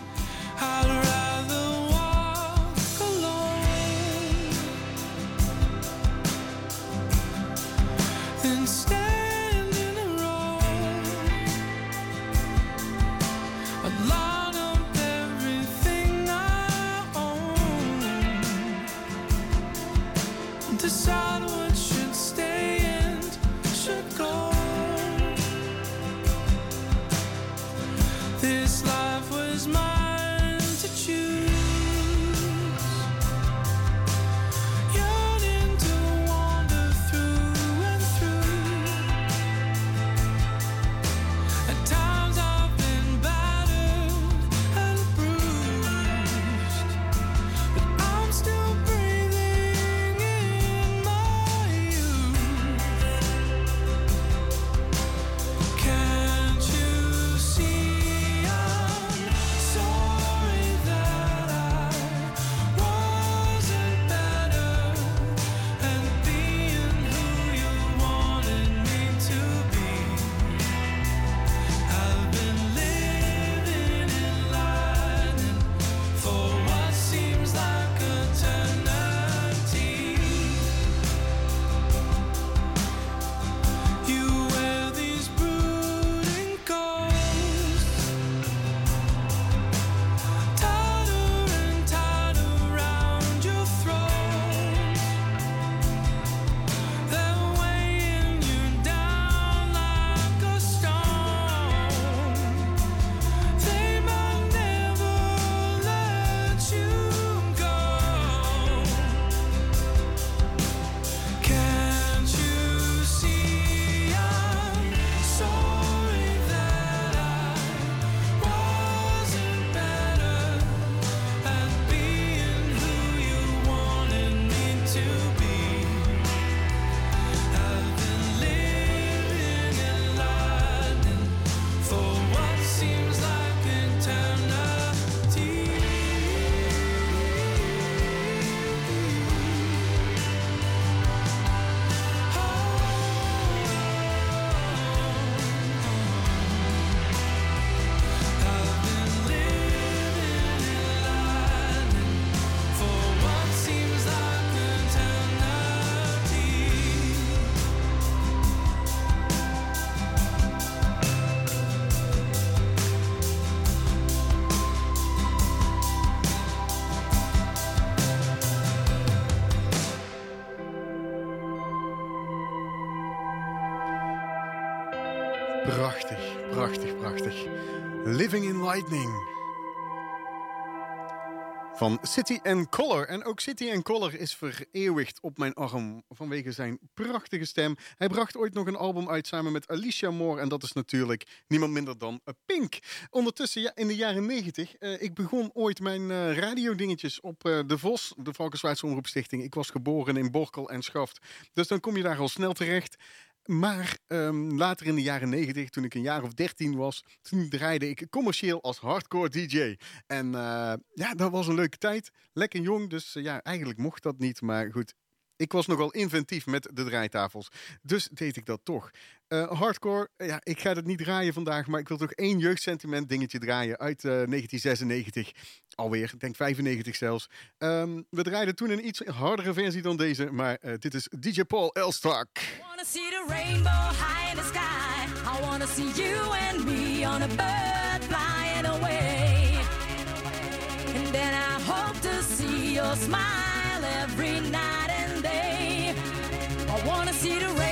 Lightning. Van City and Color. En ook City and Color is vereeuwigd op mijn arm vanwege zijn prachtige stem. Hij bracht ooit nog een album uit samen met Alicia Moore. En dat is natuurlijk niemand minder dan Pink. Ondertussen, ja, in de jaren negentig. eh, ik begon ooit mijn eh radiodingetjes op eh, De Vos, de Valkenswaardse Omroepstichting. Ik was geboren in Borkel en Schaft. Dus dan kom je daar al snel terecht. Maar ehm, later in de jaren 90, toen ik een jaar of 13 was, toen draaide ik commercieel als hardcore DJ. En eh, ja, dat was een leuke tijd. Lekker jong, dus eh, ja, eigenlijk mocht dat niet. Maar goed, ik was nogal inventief met de draaitafels. Dus deed ik dat toch. Eh, hardcore, eh, ja, ik ga het niet draaien vandaag, maar ik wil toch één jeugdsentiment dingetje draaien uit eh, 1996. Alweer, ik denk 95 zelfs. Ehm, we draaiden toen een iets hardere versie dan deze, maar eh, dit is DJ Paul Elstak. wanna see the rainbow high in the sky. I wanna see you and me on a bird flying away. And then I hope to see your smile every night. I wanna see the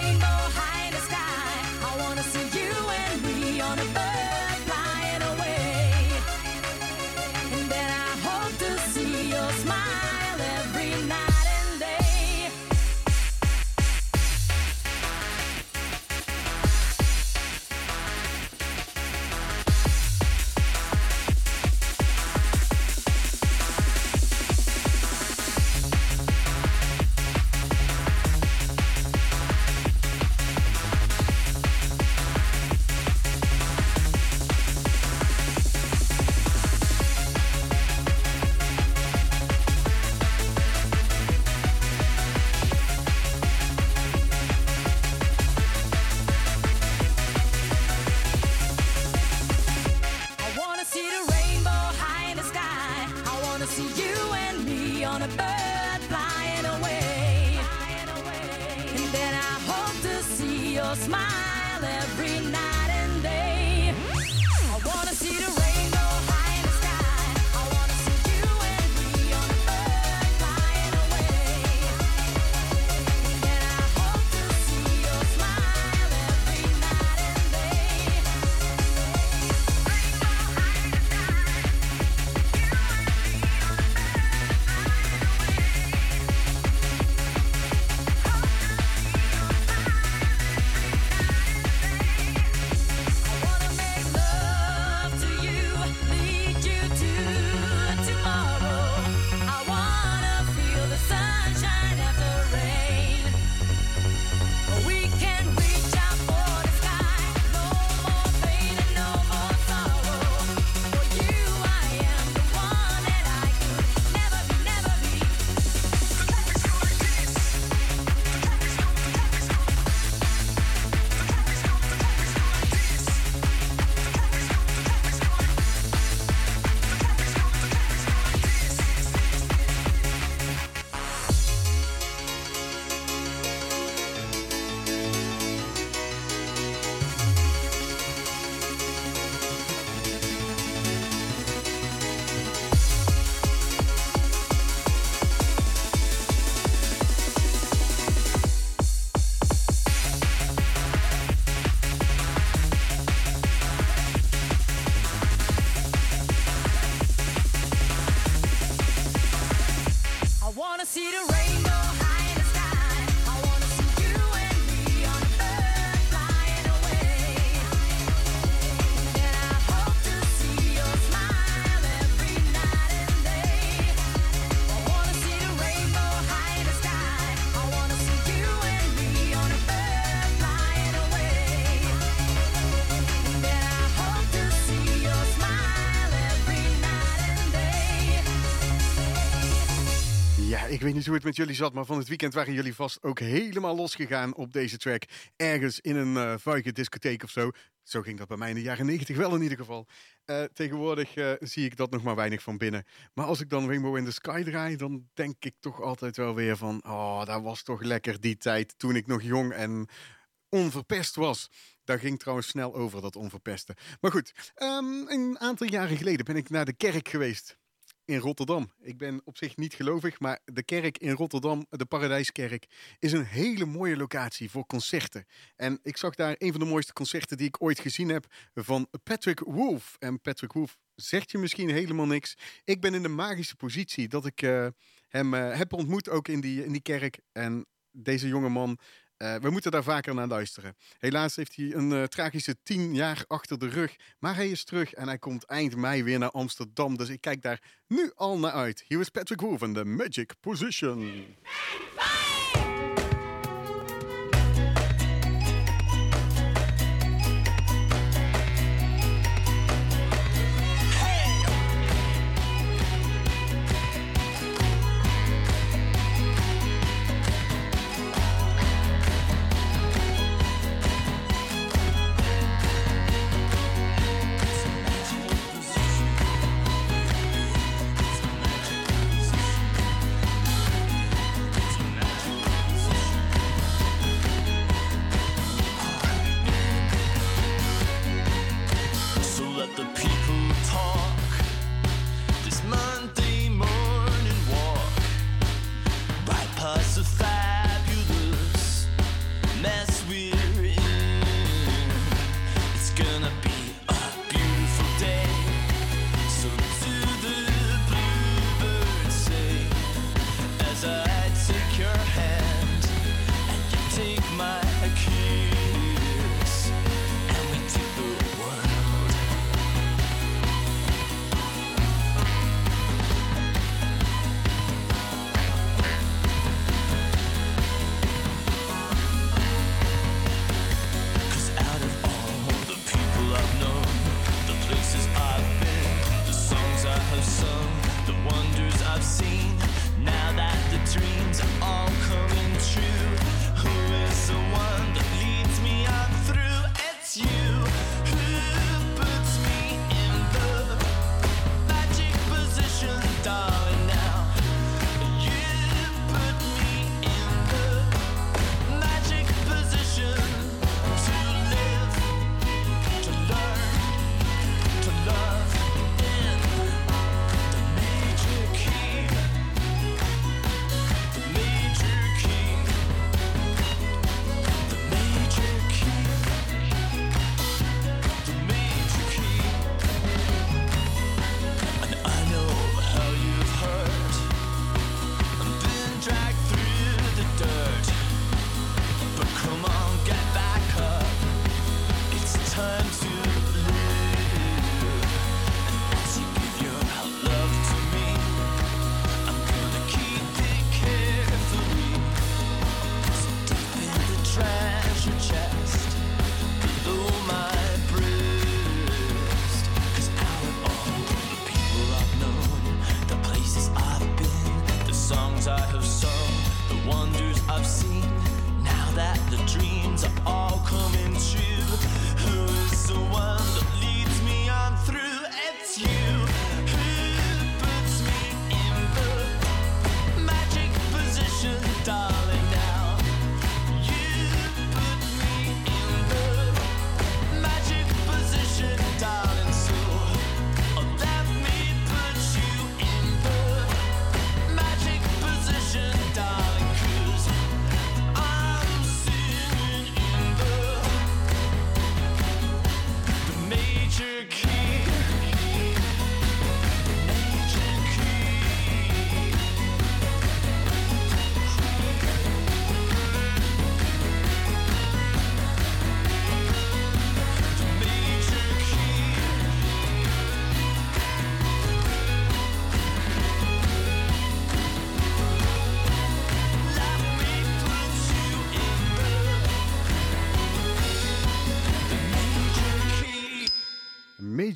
ik weet niet hoe het met jullie zat, maar van het weekend waren jullie vast ook helemaal losgegaan op deze track. Ergens in een eh vuige discotheek of zo. Zo ging dat bij mij in de jaren 90 wel in ieder geval. Eh, tegenwoordig eh, zie ik dat nog maar weinig van binnen. Maar als ik dan Rainbow in the Sky draai, dan denk ik toch altijd wel weer van... Oh, dat was toch lekker die tijd toen ik nog jong en onverpest was. Daar ging trouwens snel over, dat onverpesten. Maar goed, ehm, een aantal jaren geleden ben ik naar de kerk geweest. In Rotterdam. Ik ben op zich niet gelovig, maar de kerk in Rotterdam, de Paradijskerk, is een hele mooie locatie voor concerten. En ik zag daar een van de mooiste concerten die ik ooit gezien heb van Patrick Wolf. En Patrick Wolf zegt je misschien helemaal niks. Ik ben in de magische positie dat ik eh, hem eh, heb ontmoet ook in die, in die kerk. En deze jonge man, eh, we moeten daar vaker naar luisteren. Helaas heeft hij een eh, tragische tien jaar achter de rug. Maar hij is terug en hij komt eind mei weer naar Amsterdam. Dus ik kijk daar nu al naar uit. Hier is Patrick Wolf en de Magic Position.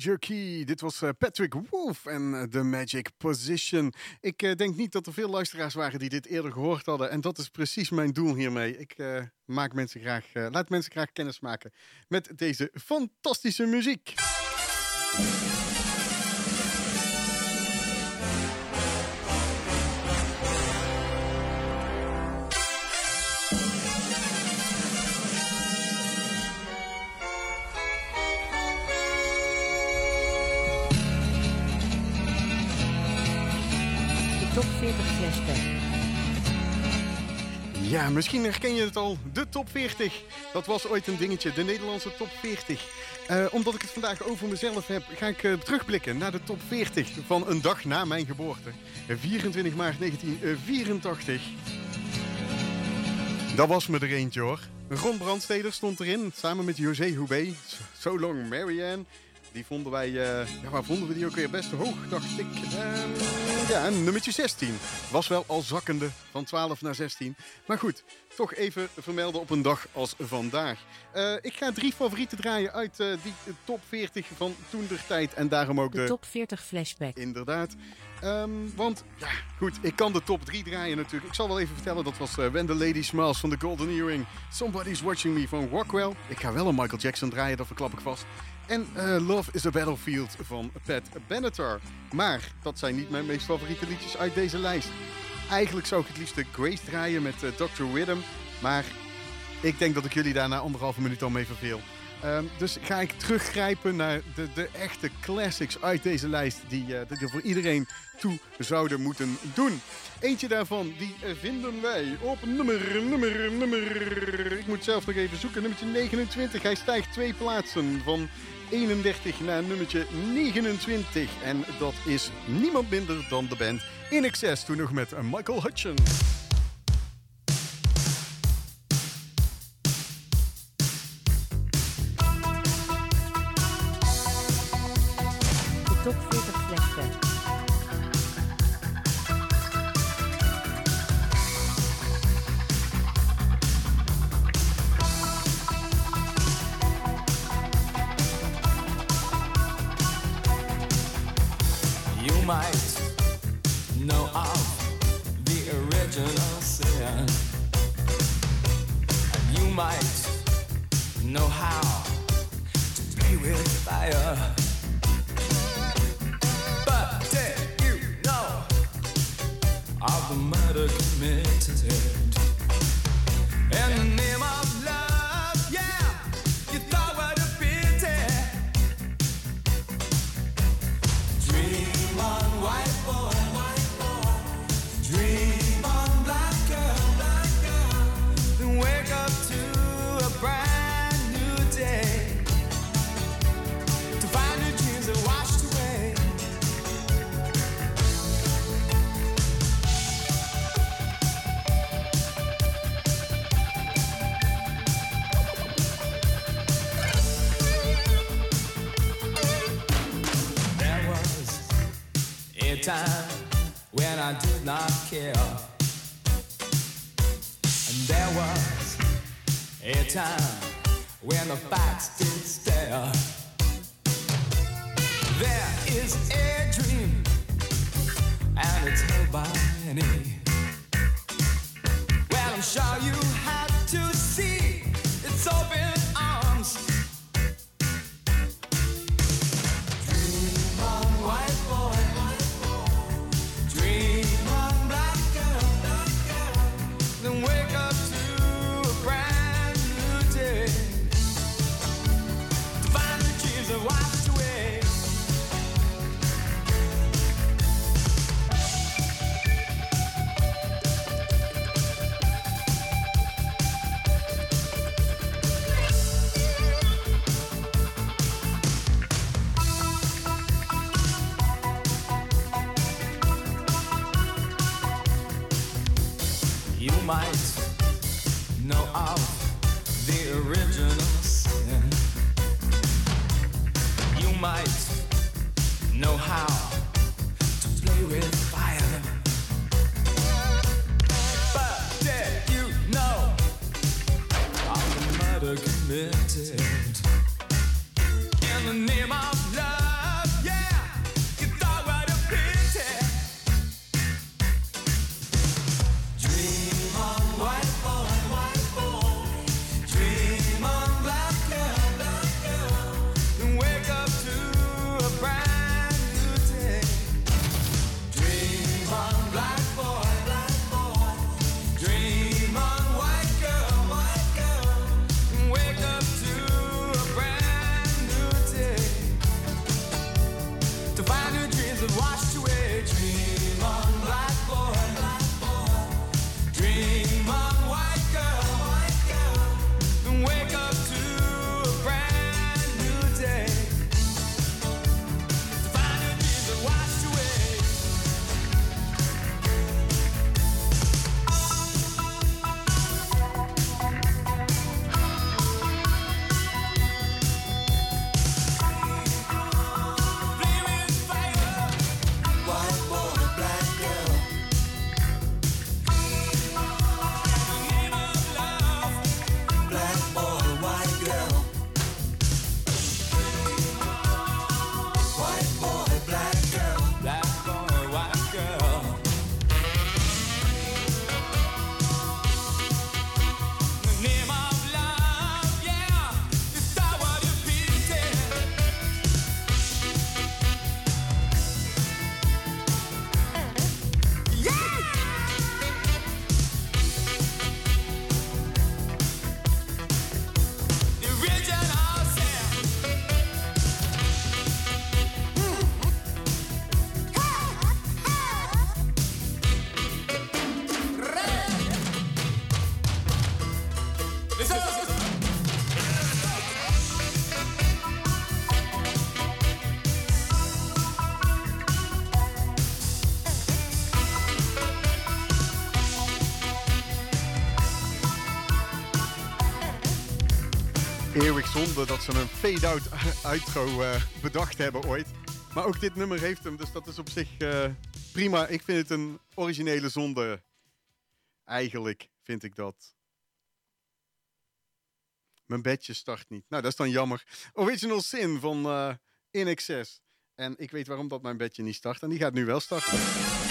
Major Key, dit was eh, Patrick Wolf en eh, The Magic Position. Ik eh, denk niet dat er veel luisteraars waren die dit eerder gehoord hadden. En dat is precies mijn doel hiermee. Ik maak mensen graag, laat mensen graag kennis maken met deze fantastische muziek. Ja, misschien herken je het al. De top 40. Dat was ooit een dingetje. De Nederlandse top 40. Eh, omdat ik het vandaag over mezelf heb, ga ik eh, terugblikken naar de top 40 van een dag na mijn geboorte. Eh, 24 maart 1984. Dat was me er eentje hoor. Ron Brandsteder stond erin, samen met José Houbé. So Long Marianne. Die vonden wij, eh, ja, waar vonden we die ook weer best hoog, dacht ik. Ehm, ja, nummertje 16. Was wel al zakkende van 12 naar 16. Maar goed, toch even vermelden op een dag als vandaag. Eh, ik ga drie favorieten draaien uit eh, die top 40 van toen der tijd. En daarom ook De Top 40 Flashback. Inderdaad. Ehm, want, ja, goed, ik kan de top 3 draaien natuurlijk. Ik zal wel even vertellen, dat was eh, When the Lady Smiles van The Golden Earring. Somebody's Watching Me van Rockwell. Ik ga wel een Michael Jackson draaien, dat verklap ik vast. En eh, Love is a Battlefield van Pat Benatar. Maar dat zijn niet mijn meest favoriete liedjes uit deze lijst. Eigenlijk zou ik het liefst de Grace draaien met eh, Dr. Rhythm. Maar ik denk dat ik jullie daar na anderhalve minuut al mee verveel. Ehm, dus ga ik teruggrijpen naar de, de echte classics uit deze lijst. Die, eh, die er voor iedereen toe zouden moeten doen. Eentje daarvan, die vinden wij op nummer, nummer, nummer... Ik moet zelf nog even zoeken. Nummertje 29. Hij stijgt twee plaatsen van 31 naar nummertje 29. En dat is niemand minder dan de band In Excess. Toen nog met Michael Hutchins. Black zonde dat ze een fade-out outro eh, bedacht hebben ooit. Maar ook dit nummer heeft hem, dus dat is op zich eh, prima. Ik vind het een originele zonde. Eigenlijk vind ik dat. Mijn bedje start niet. Nou, dat is dan jammer. Original Sin van eh In Excess. En ik weet waarom dat mijn bedje niet start. En die gaat nu wel starten.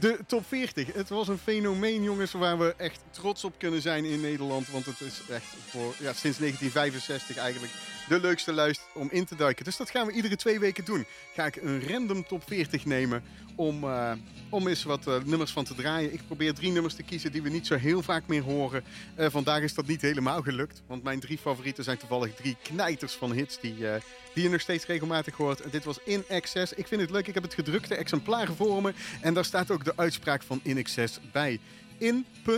De top 40. Het was een fenomeen, jongens, waar we echt trots op kunnen zijn in Nederland. Want het is echt voor, ja, sinds 1965 eigenlijk de leukste lijst om in te duiken. Dus dat gaan we iedere twee weken doen. Ga ik een random top 40 nemen om, eh, om eens wat eh, nummers van te draaien. Ik probeer drie nummers te kiezen die we niet zo heel vaak meer horen. Eh, vandaag is dat niet helemaal gelukt. Want mijn drie favorieten zijn toevallig drie knijters van hits die, die nog steeds regelmatig hoort. Dit was In Excess. Ik vind het leuk. Ik heb het gedrukte exemplaren voor me. En daar staat ook de uitspraak van In Excess bij. In.x.ss.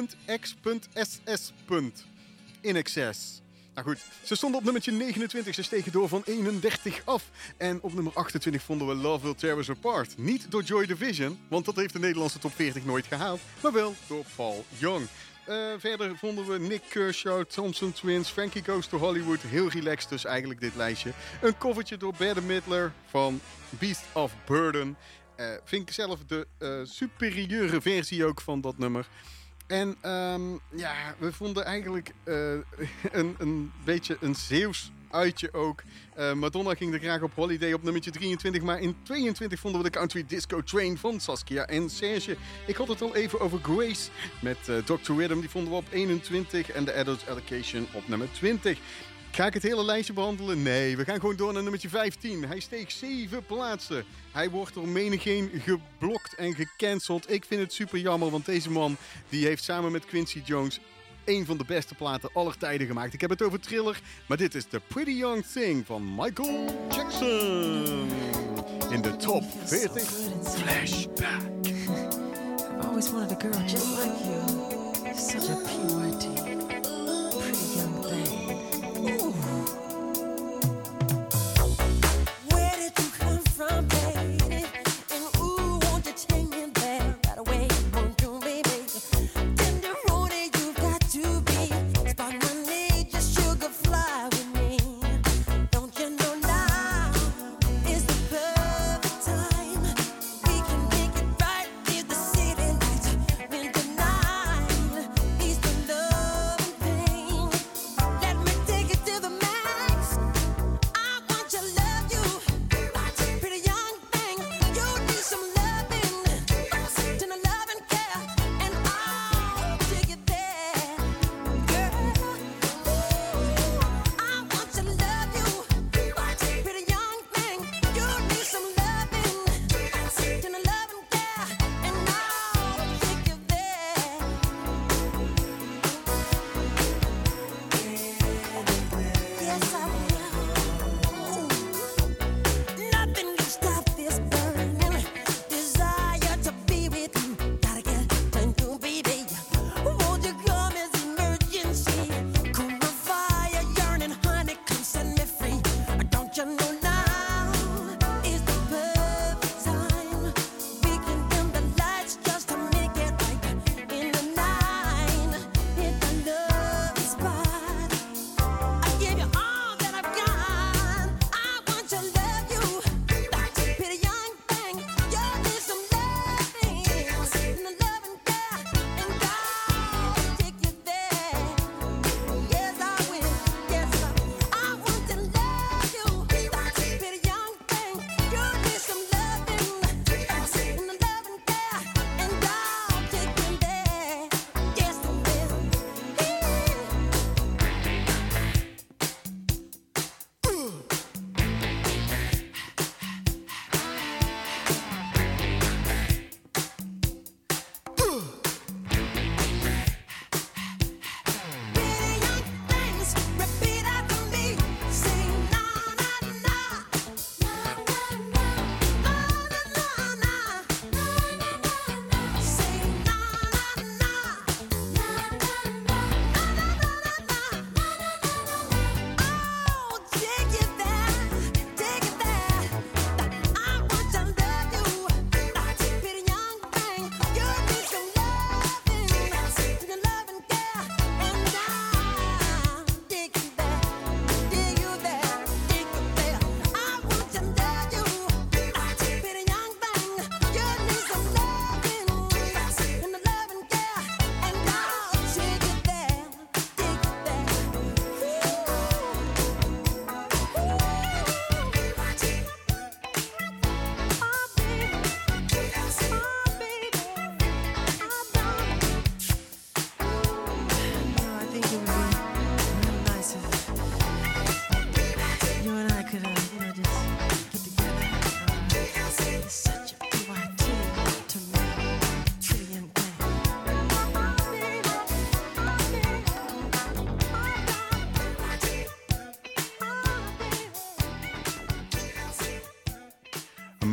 In Excess. Nou goed, ze stonden op nummertje 29. Ze stegen door van 31 af. En op nummer 28 vonden we Love Will Tear Us Apart. Niet door Joy Division, want dat heeft de Nederlandse top 40 nooit gehaald. Maar wel door Paul Young. Eh, verder vonden we Nick Kershaw, Thompson Twins, Frankie Goes to Hollywood. Heel relaxed dus eigenlijk dit lijstje. Een covertje door Bette Midler van Beast of Burden. Eh, vind ik zelf de eh, superieure versie ook van dat nummer. En ehm, ja, we vonden eigenlijk een, een beetje een Zeeuws uitje ook. Eh, Madonna ging er graag op holiday op nummertje 23. Maar in 22 vonden we de Country Disco Train van Saskia en Serge. Ik had het al even over Grace met eh, Dr. Rhythm. Die vonden we op 21. En de Adult Allocation op nummer 20. Ga ik het hele lijstje behandelen? Nee, we gaan gewoon door naar nummertje 15. Hij steeg 7 plaatsen. Hij wordt door menigeen geblokt en gecanceld. Ik vind het super jammer, want deze man die heeft samen met Quincy Jones een van de beste platen aller tijden gemaakt. Ik heb het over Thriller, maar dit is The Pretty Young Thing van Michael Jackson. In de top 40 Flashback. I've always wanted a girl just like you. Such a purity.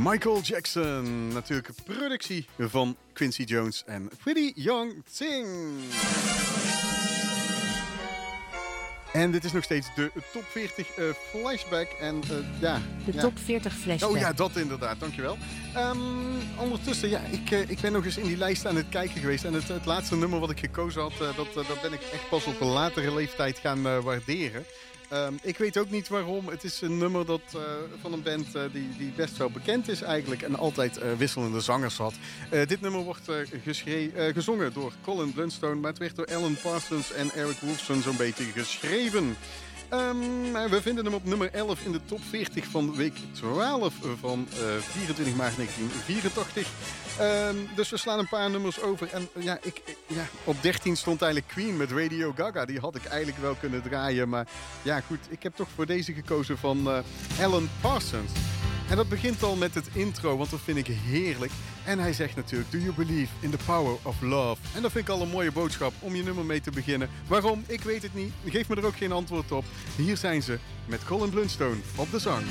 Michael Jackson, natuurlijk een productie van Quincy Jones en Pretty Young Thing. En dit is nog steeds de top 40 eh, flashback. En eh, ja. De ja. top 40 flashback. Oh ja, dat inderdaad, dankjewel. Ehm ondertussen, ja, ik, eh, ik ben nog eens in die lijst aan het kijken geweest. En het, het laatste nummer wat ik gekozen had, dat, dat ben ik echt pas op een latere leeftijd gaan waarderen. Ehm, ik weet ook niet waarom. Het is een nummer dat, eh, van een band eh, die, die best wel bekend is eigenlijk. En altijd eh, wisselende zangers had. Dit nummer wordt gezongen door Colin Blunstone. Maar het werd door Alan Parsons en Eric Wolfson zo'n beetje geschreven. Ehm, we vinden hem op nummer 11 in de top 40 van week 12 van eh, 24 maart 1984. Ehm, dus we slaan een paar nummers over. En eh, ja, ik, ik- ja, op 13 stond eigenlijk Queen met Radio Gaga. Die had ik eigenlijk wel kunnen draaien. Maar ja, goed, ik heb toch voor deze gekozen van eh, Alan Parsons. En dat begint al met het intro, want dat vind ik heerlijk. En hij zegt natuurlijk, do you believe in the power of love? En dat vind ik al een mooie boodschap om je nummer mee te beginnen. Waarom? Ik weet het niet. Geef me er ook geen antwoord op. Hier zijn ze met Colin Blunstone op de zang.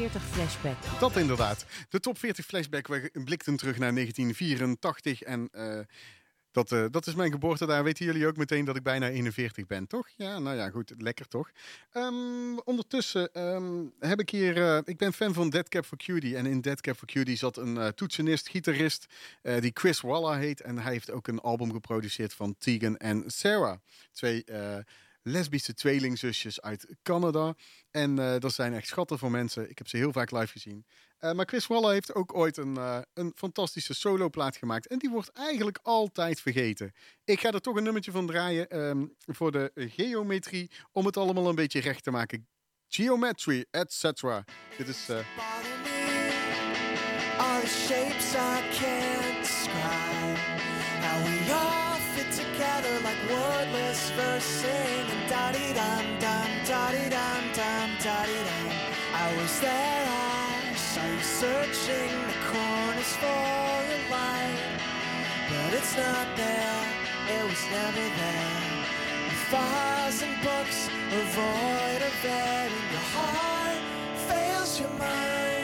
40 flashback. Dat inderdaad. De top 40 flashback. We blikten terug naar 1984 en... eh, Dat, eh, dat is mijn geboorte. Daar weten jullie ook meteen dat ik bijna 41 ben, toch? Ja, nou ja, goed. Lekker toch? Ehm, ondertussen ehm, heb ik hier... eh, ik ben fan van Dead Cap for Cutie. En in Dead Cap for Cutie zat een toetsenist, gitarist... die Chris Walla heet. En hij heeft ook een album geproduceerd van Tegan en Sarah. Twee... lesbische tweelingzusjes uit Canada. En eh, dat zijn echt schatten van mensen. Ik heb ze heel vaak live gezien. Eh, maar Chris Waller heeft ook ooit een, eh, een fantastische soloplaat gemaakt. En die wordt eigenlijk altijd vergeten. Ik ga er toch een nummertje van draaien ehm, voor de geometrie. Om het allemaal een beetje recht te maken. Geometry, etc. Dit is... shapes I can't describe. How we all fit together like wordless verse singing. Da di dum dum, da di dum dum, da di dum. I was there, I saw you searching the corners for your light. But it's not there, it was never there. Your files and books are void of it, and your heart fails your mind.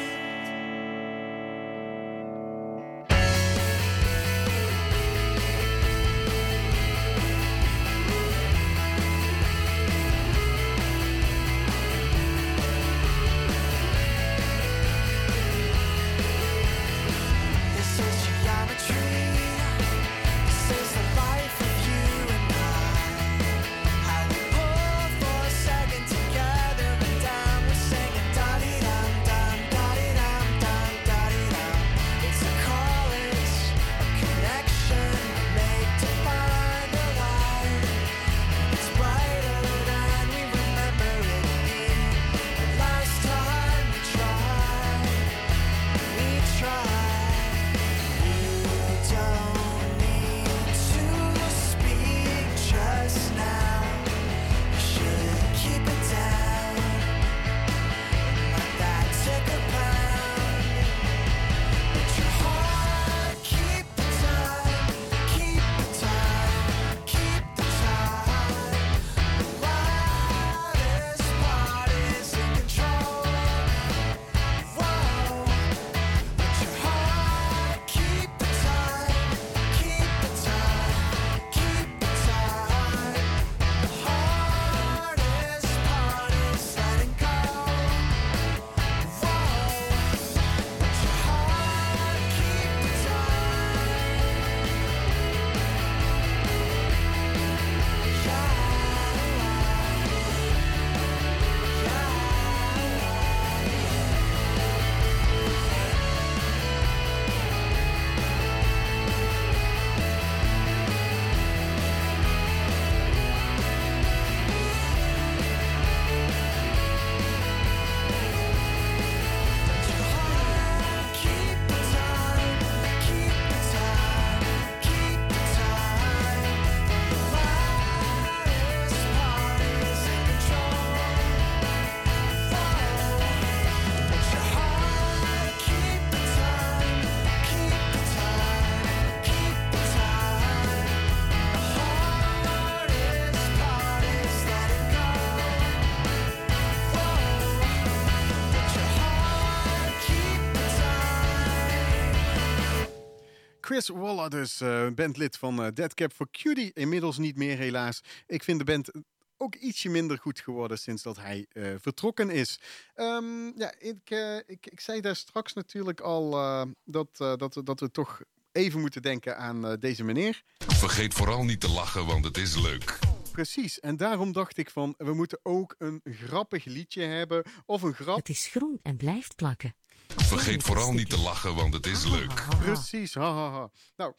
Chris Waller dus, eh, bandlid van eh, Dead Cap for Cutie. Inmiddels niet meer helaas. Ik vind de band ook ietsje minder goed geworden sinds dat hij eh, vertrokken is. Ehm, ja, ik, eh, ik, ik zei daar straks natuurlijk al eh, dat, eh, dat, dat we toch even moeten denken aan eh, deze meneer. Vergeet vooral niet te lachen, want het is leuk. Precies, en daarom dacht ik van, we moeten ook een grappig liedje hebben. Of een grap... Het is groen en blijft plakken. Vergeet vooral niet te lachen, want het is leuk. Precies, ha, ha, ha. Nou,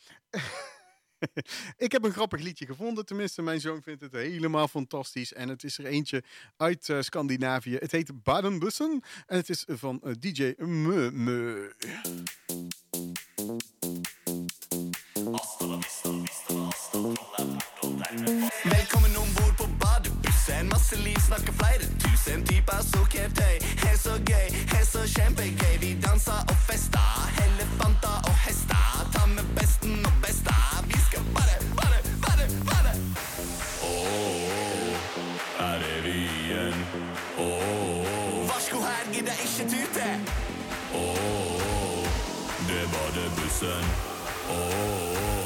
ik heb een grappig liedje gevonden. Tenminste, mijn zoon vindt het helemaal fantastisch. En het is er eentje uit eh, Scandinavië. Het heet Badenbussen. En het is van eh, DJ Me Me. Velkommen ombord på badebussen. Masse liv, snakker flere tusen typer sukkertøy. Helt så gøy, helt så kjempegøy. Vi danser og fester. fanta og hester. Ta med besten og besta. Vi skal bare, bare, bare, bare. Åh, er det vi igjen? Åh. Varsko her, gidder ikke tute. Åh, det er badebussen.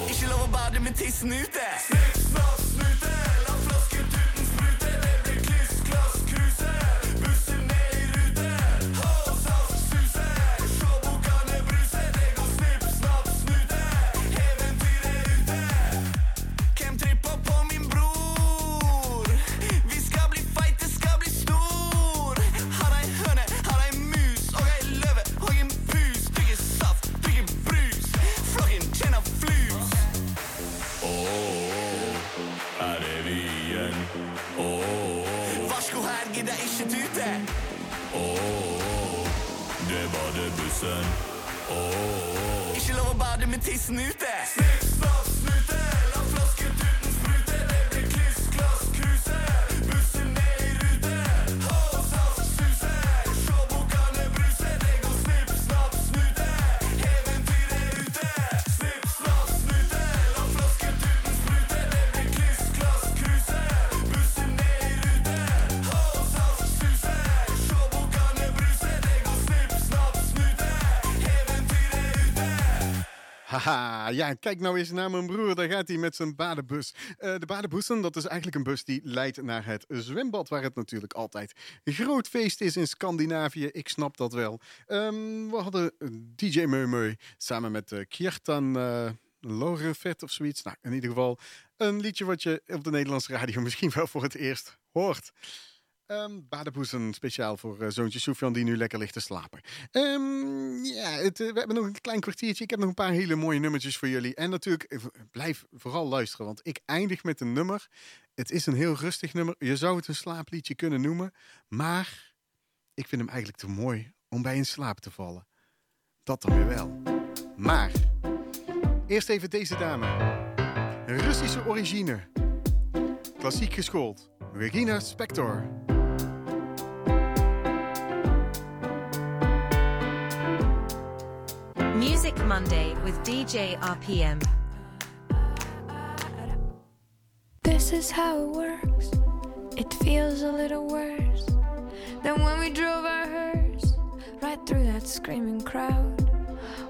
Ikke lov å bade med tissen ute. Snipp, bussen. Åh, ikke lov å bade med tissen ute. Snipp, snapp, Haha, ja, kijk nou eens naar mijn broer. Daar gaat hij met zijn badebus. Eh, de badebussen, dat is eigenlijk een bus die leidt naar het zwembad. Waar het natuurlijk altijd groot feest is in Scandinavië. Ik snap dat wel. Ehm, we hadden DJ Meumeu samen met uh, Kjartan uh, of zoiets. Nou, in ieder geval een liedje wat je op de Nederlandse radio misschien wel voor het eerst hoort. Ehm badepoesen speciaal voor eh, zoontje Sofian die nu lekker ligt te slapen. Ehm, ja, het, eh, we hebben nog een klein kwartiertje. Ik heb nog een paar hele mooie nummertjes voor jullie. En natuurlijk, eh, blijf vooral luisteren, want ik eindig met een nummer. Het is een heel rustig nummer. Je zou het een slaapliedje kunnen noemen. Maar ik vind hem eigenlijk te mooi om bij in slaap te vallen. Dat dan weer wel. Maar, eerst even deze dame. Russische origine. Klassiek geschoold. Regina Spector. Music Monday with DJ RPM. This is how it works. It feels a little worse than when we drove our hearse right through that screaming crowd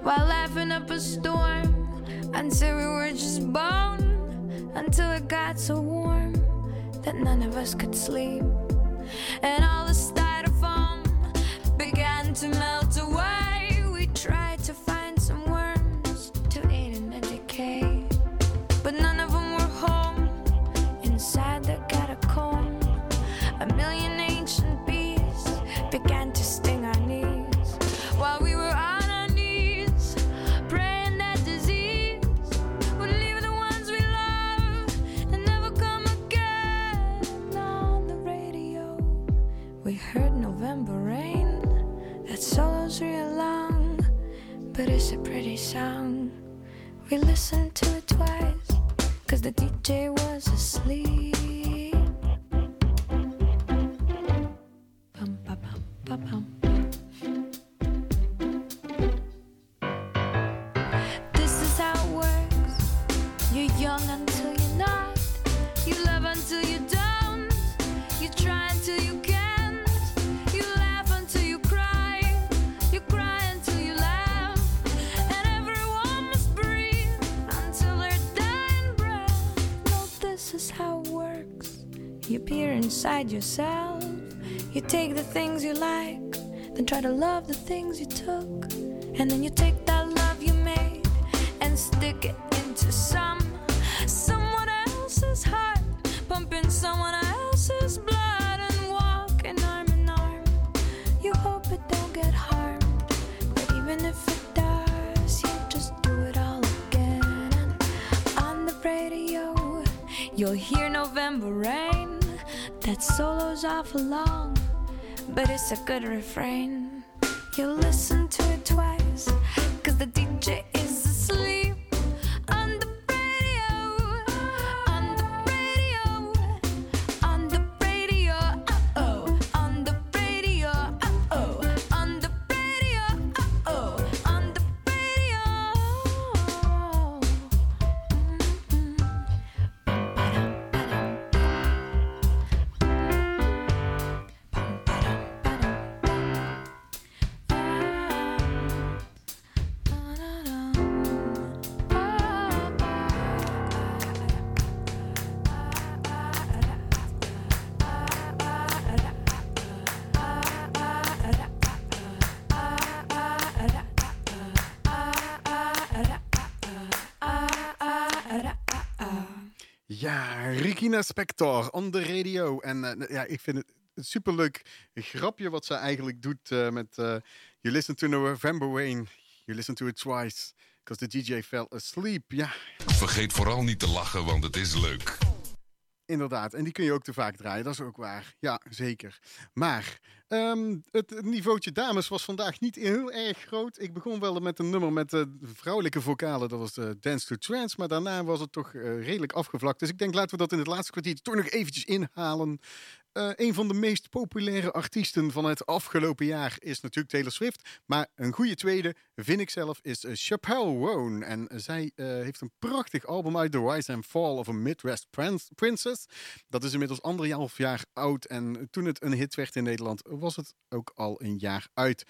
while laughing up a storm until we were just bone until it got so warm that none of us could sleep and all the styrofoam began to melt We listened to it twice, cause the DJ was asleep. Bum, ba, bum, ba, bum. Yourself. You take the things you like, then try to love the things you took. And then you take that love you made and stick it into some someone else's heart, pumping someone else's blood and walking arm in arm. You hope it don't get harmed, but even if it does, you just do it all again. And on the radio, you'll hear November rain. Solo's awful long, but it's a good refrain. You'll listen Regina Spector on the radio. En eh, ja, ik vind het een superleuk grapje wat ze eigenlijk doet eh, met... eh, you listen to November Rain, you listen to it twice, because the DJ fell asleep. Ja, Vergeet vooral niet te lachen, want het is leuk. Inderdaad, en die kun je ook te vaak draaien, dat is ook waar. Ja, zeker. Maar ehm, het, niveautje dames was vandaag niet heel erg groot. Ik begon wel met een nummer met de vrouwelijke vocalen, dat was de Dance to Trance. Maar daarna was het toch eh, redelijk afgevlakt. Dus ik denk, laten we dat in het laatste kwartier toch nog eventjes inhalen. Eh, een van de meest populaire artiesten van het afgelopen jaar is natuurlijk Taylor Swift. Maar een goede tweede, vind ik zelf, is uh, Chappelle Roan. En zij eh, heeft een prachtig album uit, The Rise and Fall of a Midwest Prin- Princess. Dat is inmiddels anderhalf jaar oud. En toen het een hit werd in Nederland, was het ook al een jaar uit.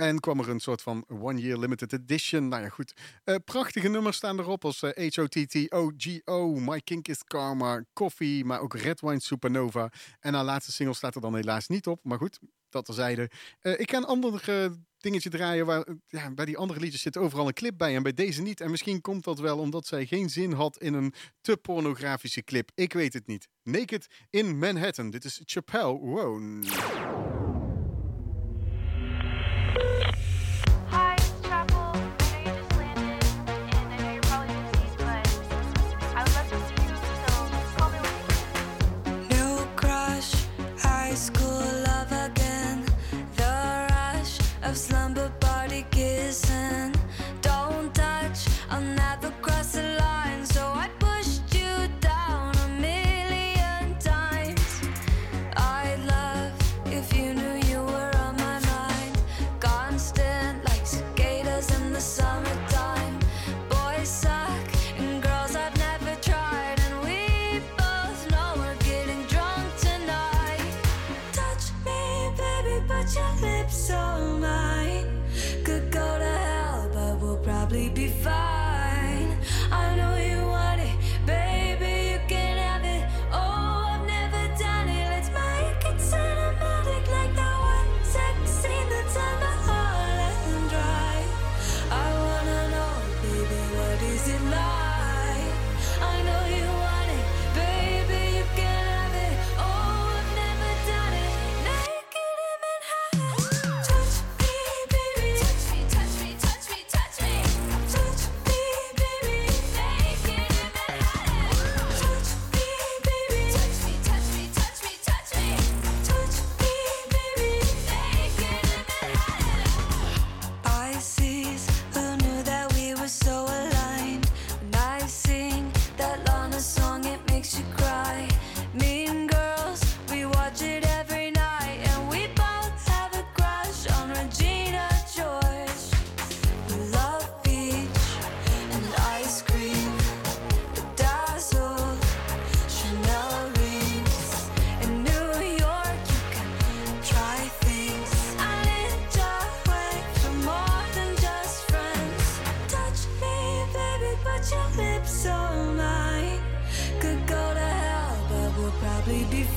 En kwam er een soort van One Year Limited Edition. Nou ja, goed. Eh, prachtige nummers staan erop als eh, H-O-T-T-O-G-O, My Kink is Karma, Coffee, maar ook Red Wine Supernova. En haar laatste single staat er dan helaas niet op. Maar goed, dat terzijde. Eh ik ga een ander dingetje draaien waar ja, bij die andere liedjes zit overal een clip bij en bij deze niet. En misschien komt dat wel omdat zij geen zin had in een te pornografische clip. Ik weet het niet. Naked in Manhattan. Dit is Chappelle Roan.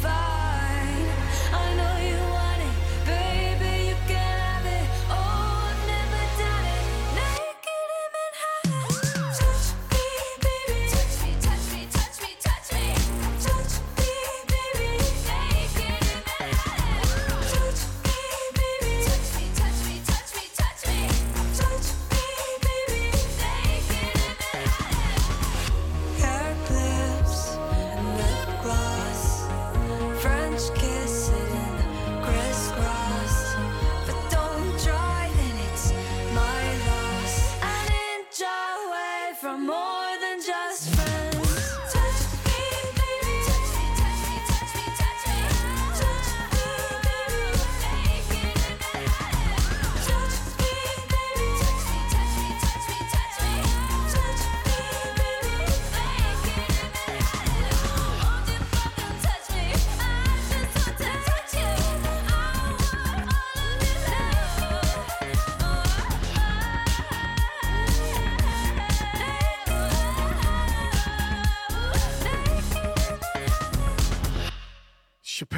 Probably be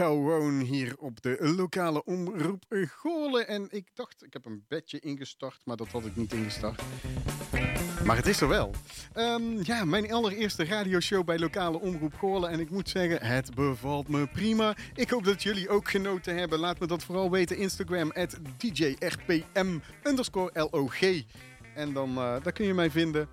Roan hier op de lokale omroep Goorlen. En ik dacht, ik heb een bedje ingestart, maar dat had ik niet ingestart. Maar het is er wel. Ehm, ja, mijn allereerste radioshow bij lokale omroep Goorlen. En ik moet zeggen, het bevalt me prima. Ik hoop dat jullie ook genoten hebben. Laat me dat vooral weten. Instagram, at DJRPM underscore LOG. En dan eh, daar kun je mij vinden.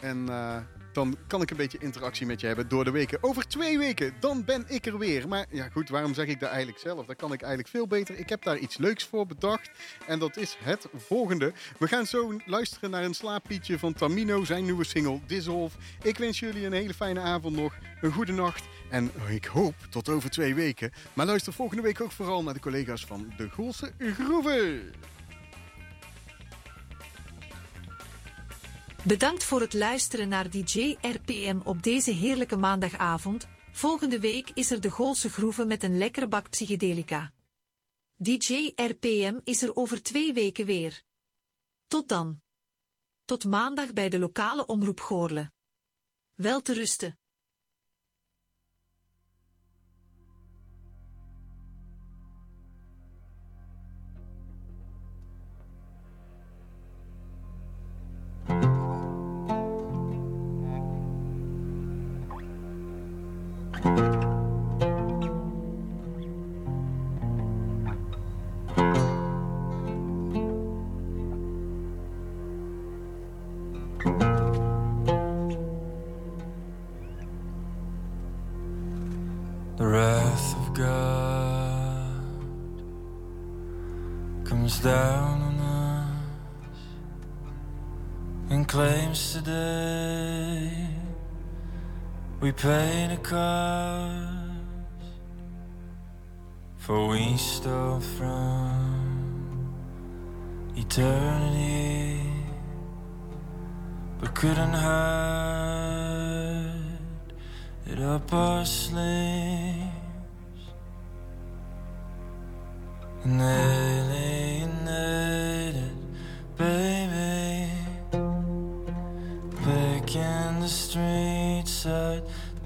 En eh, dan kan ik een beetje interactie met je hebben door de weken. Over twee weken, dan ben ik er weer. Maar ja goed, waarom zeg ik dat eigenlijk zelf? Dat kan ik eigenlijk veel beter. Ik heb daar iets leuks voor bedacht. En dat is het volgende. We gaan zo luisteren naar een slaapliedje van Tamino, zijn nieuwe single Dissolve. Ik wens jullie een hele fijne avond nog. Een goede nacht. En ik hoop tot over twee weken. Maar luister volgende week ook vooral naar de collega's van de Goolse Groeven. Bedankt voor het luisteren naar DJ RPM op deze heerlijke maandagavond. Volgende week is er de Goolse Groeven met een lekkere bak psychedelica. DJ RPM is er over twee weken weer. Tot dan. Tot maandag bij de lokale omroep Goorle. Wel te rusten. Down on us and claims today we pay the cost, for we stole from eternity. But couldn't hide it up our sleeves. And alienated,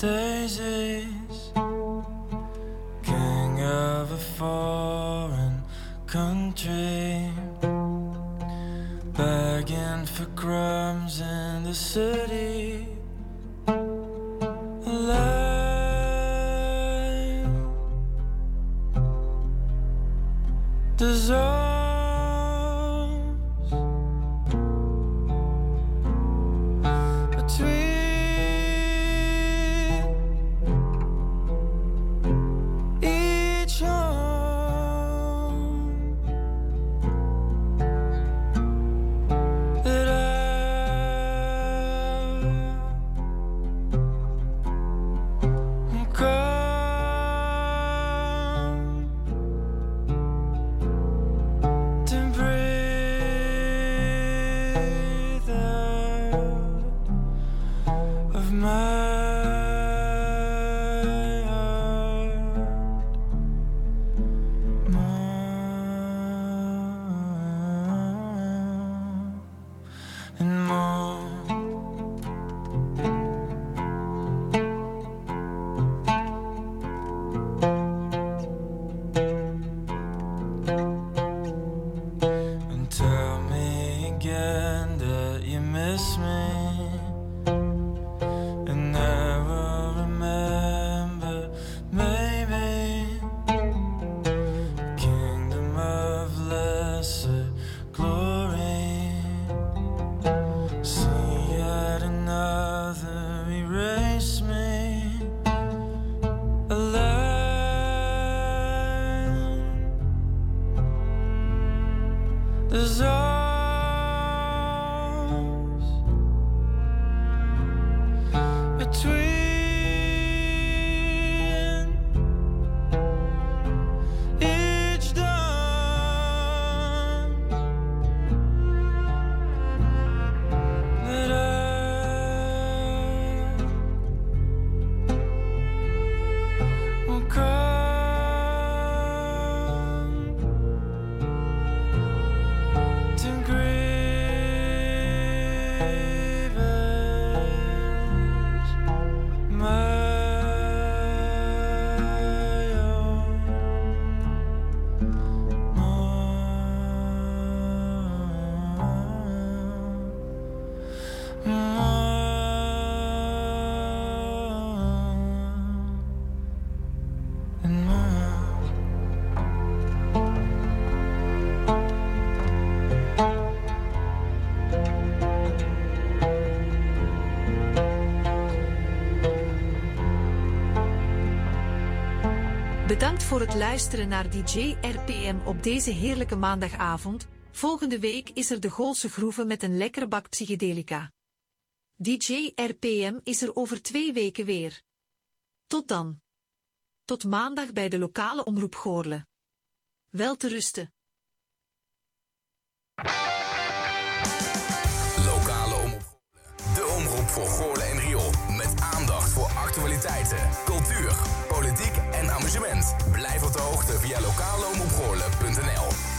daisies, king of a foreign country, begging for crumbs in the city Bedankt voor het luisteren naar DJ RPM op deze heerlijke maandagavond. Volgende week is er de Goolse Groeven met een lekkere bak psychedelica. DJ RPM is er over twee weken weer. Tot dan. Tot maandag bij de lokale omroep Goorle. Wel te rusten. Lokale omroep. De omroep voor Goorlen en Riool. Met aandacht voor actualiteiten, cultuur, politiek en amusement. Blijf op de hoogte via lokaleomroepgoorlen.nl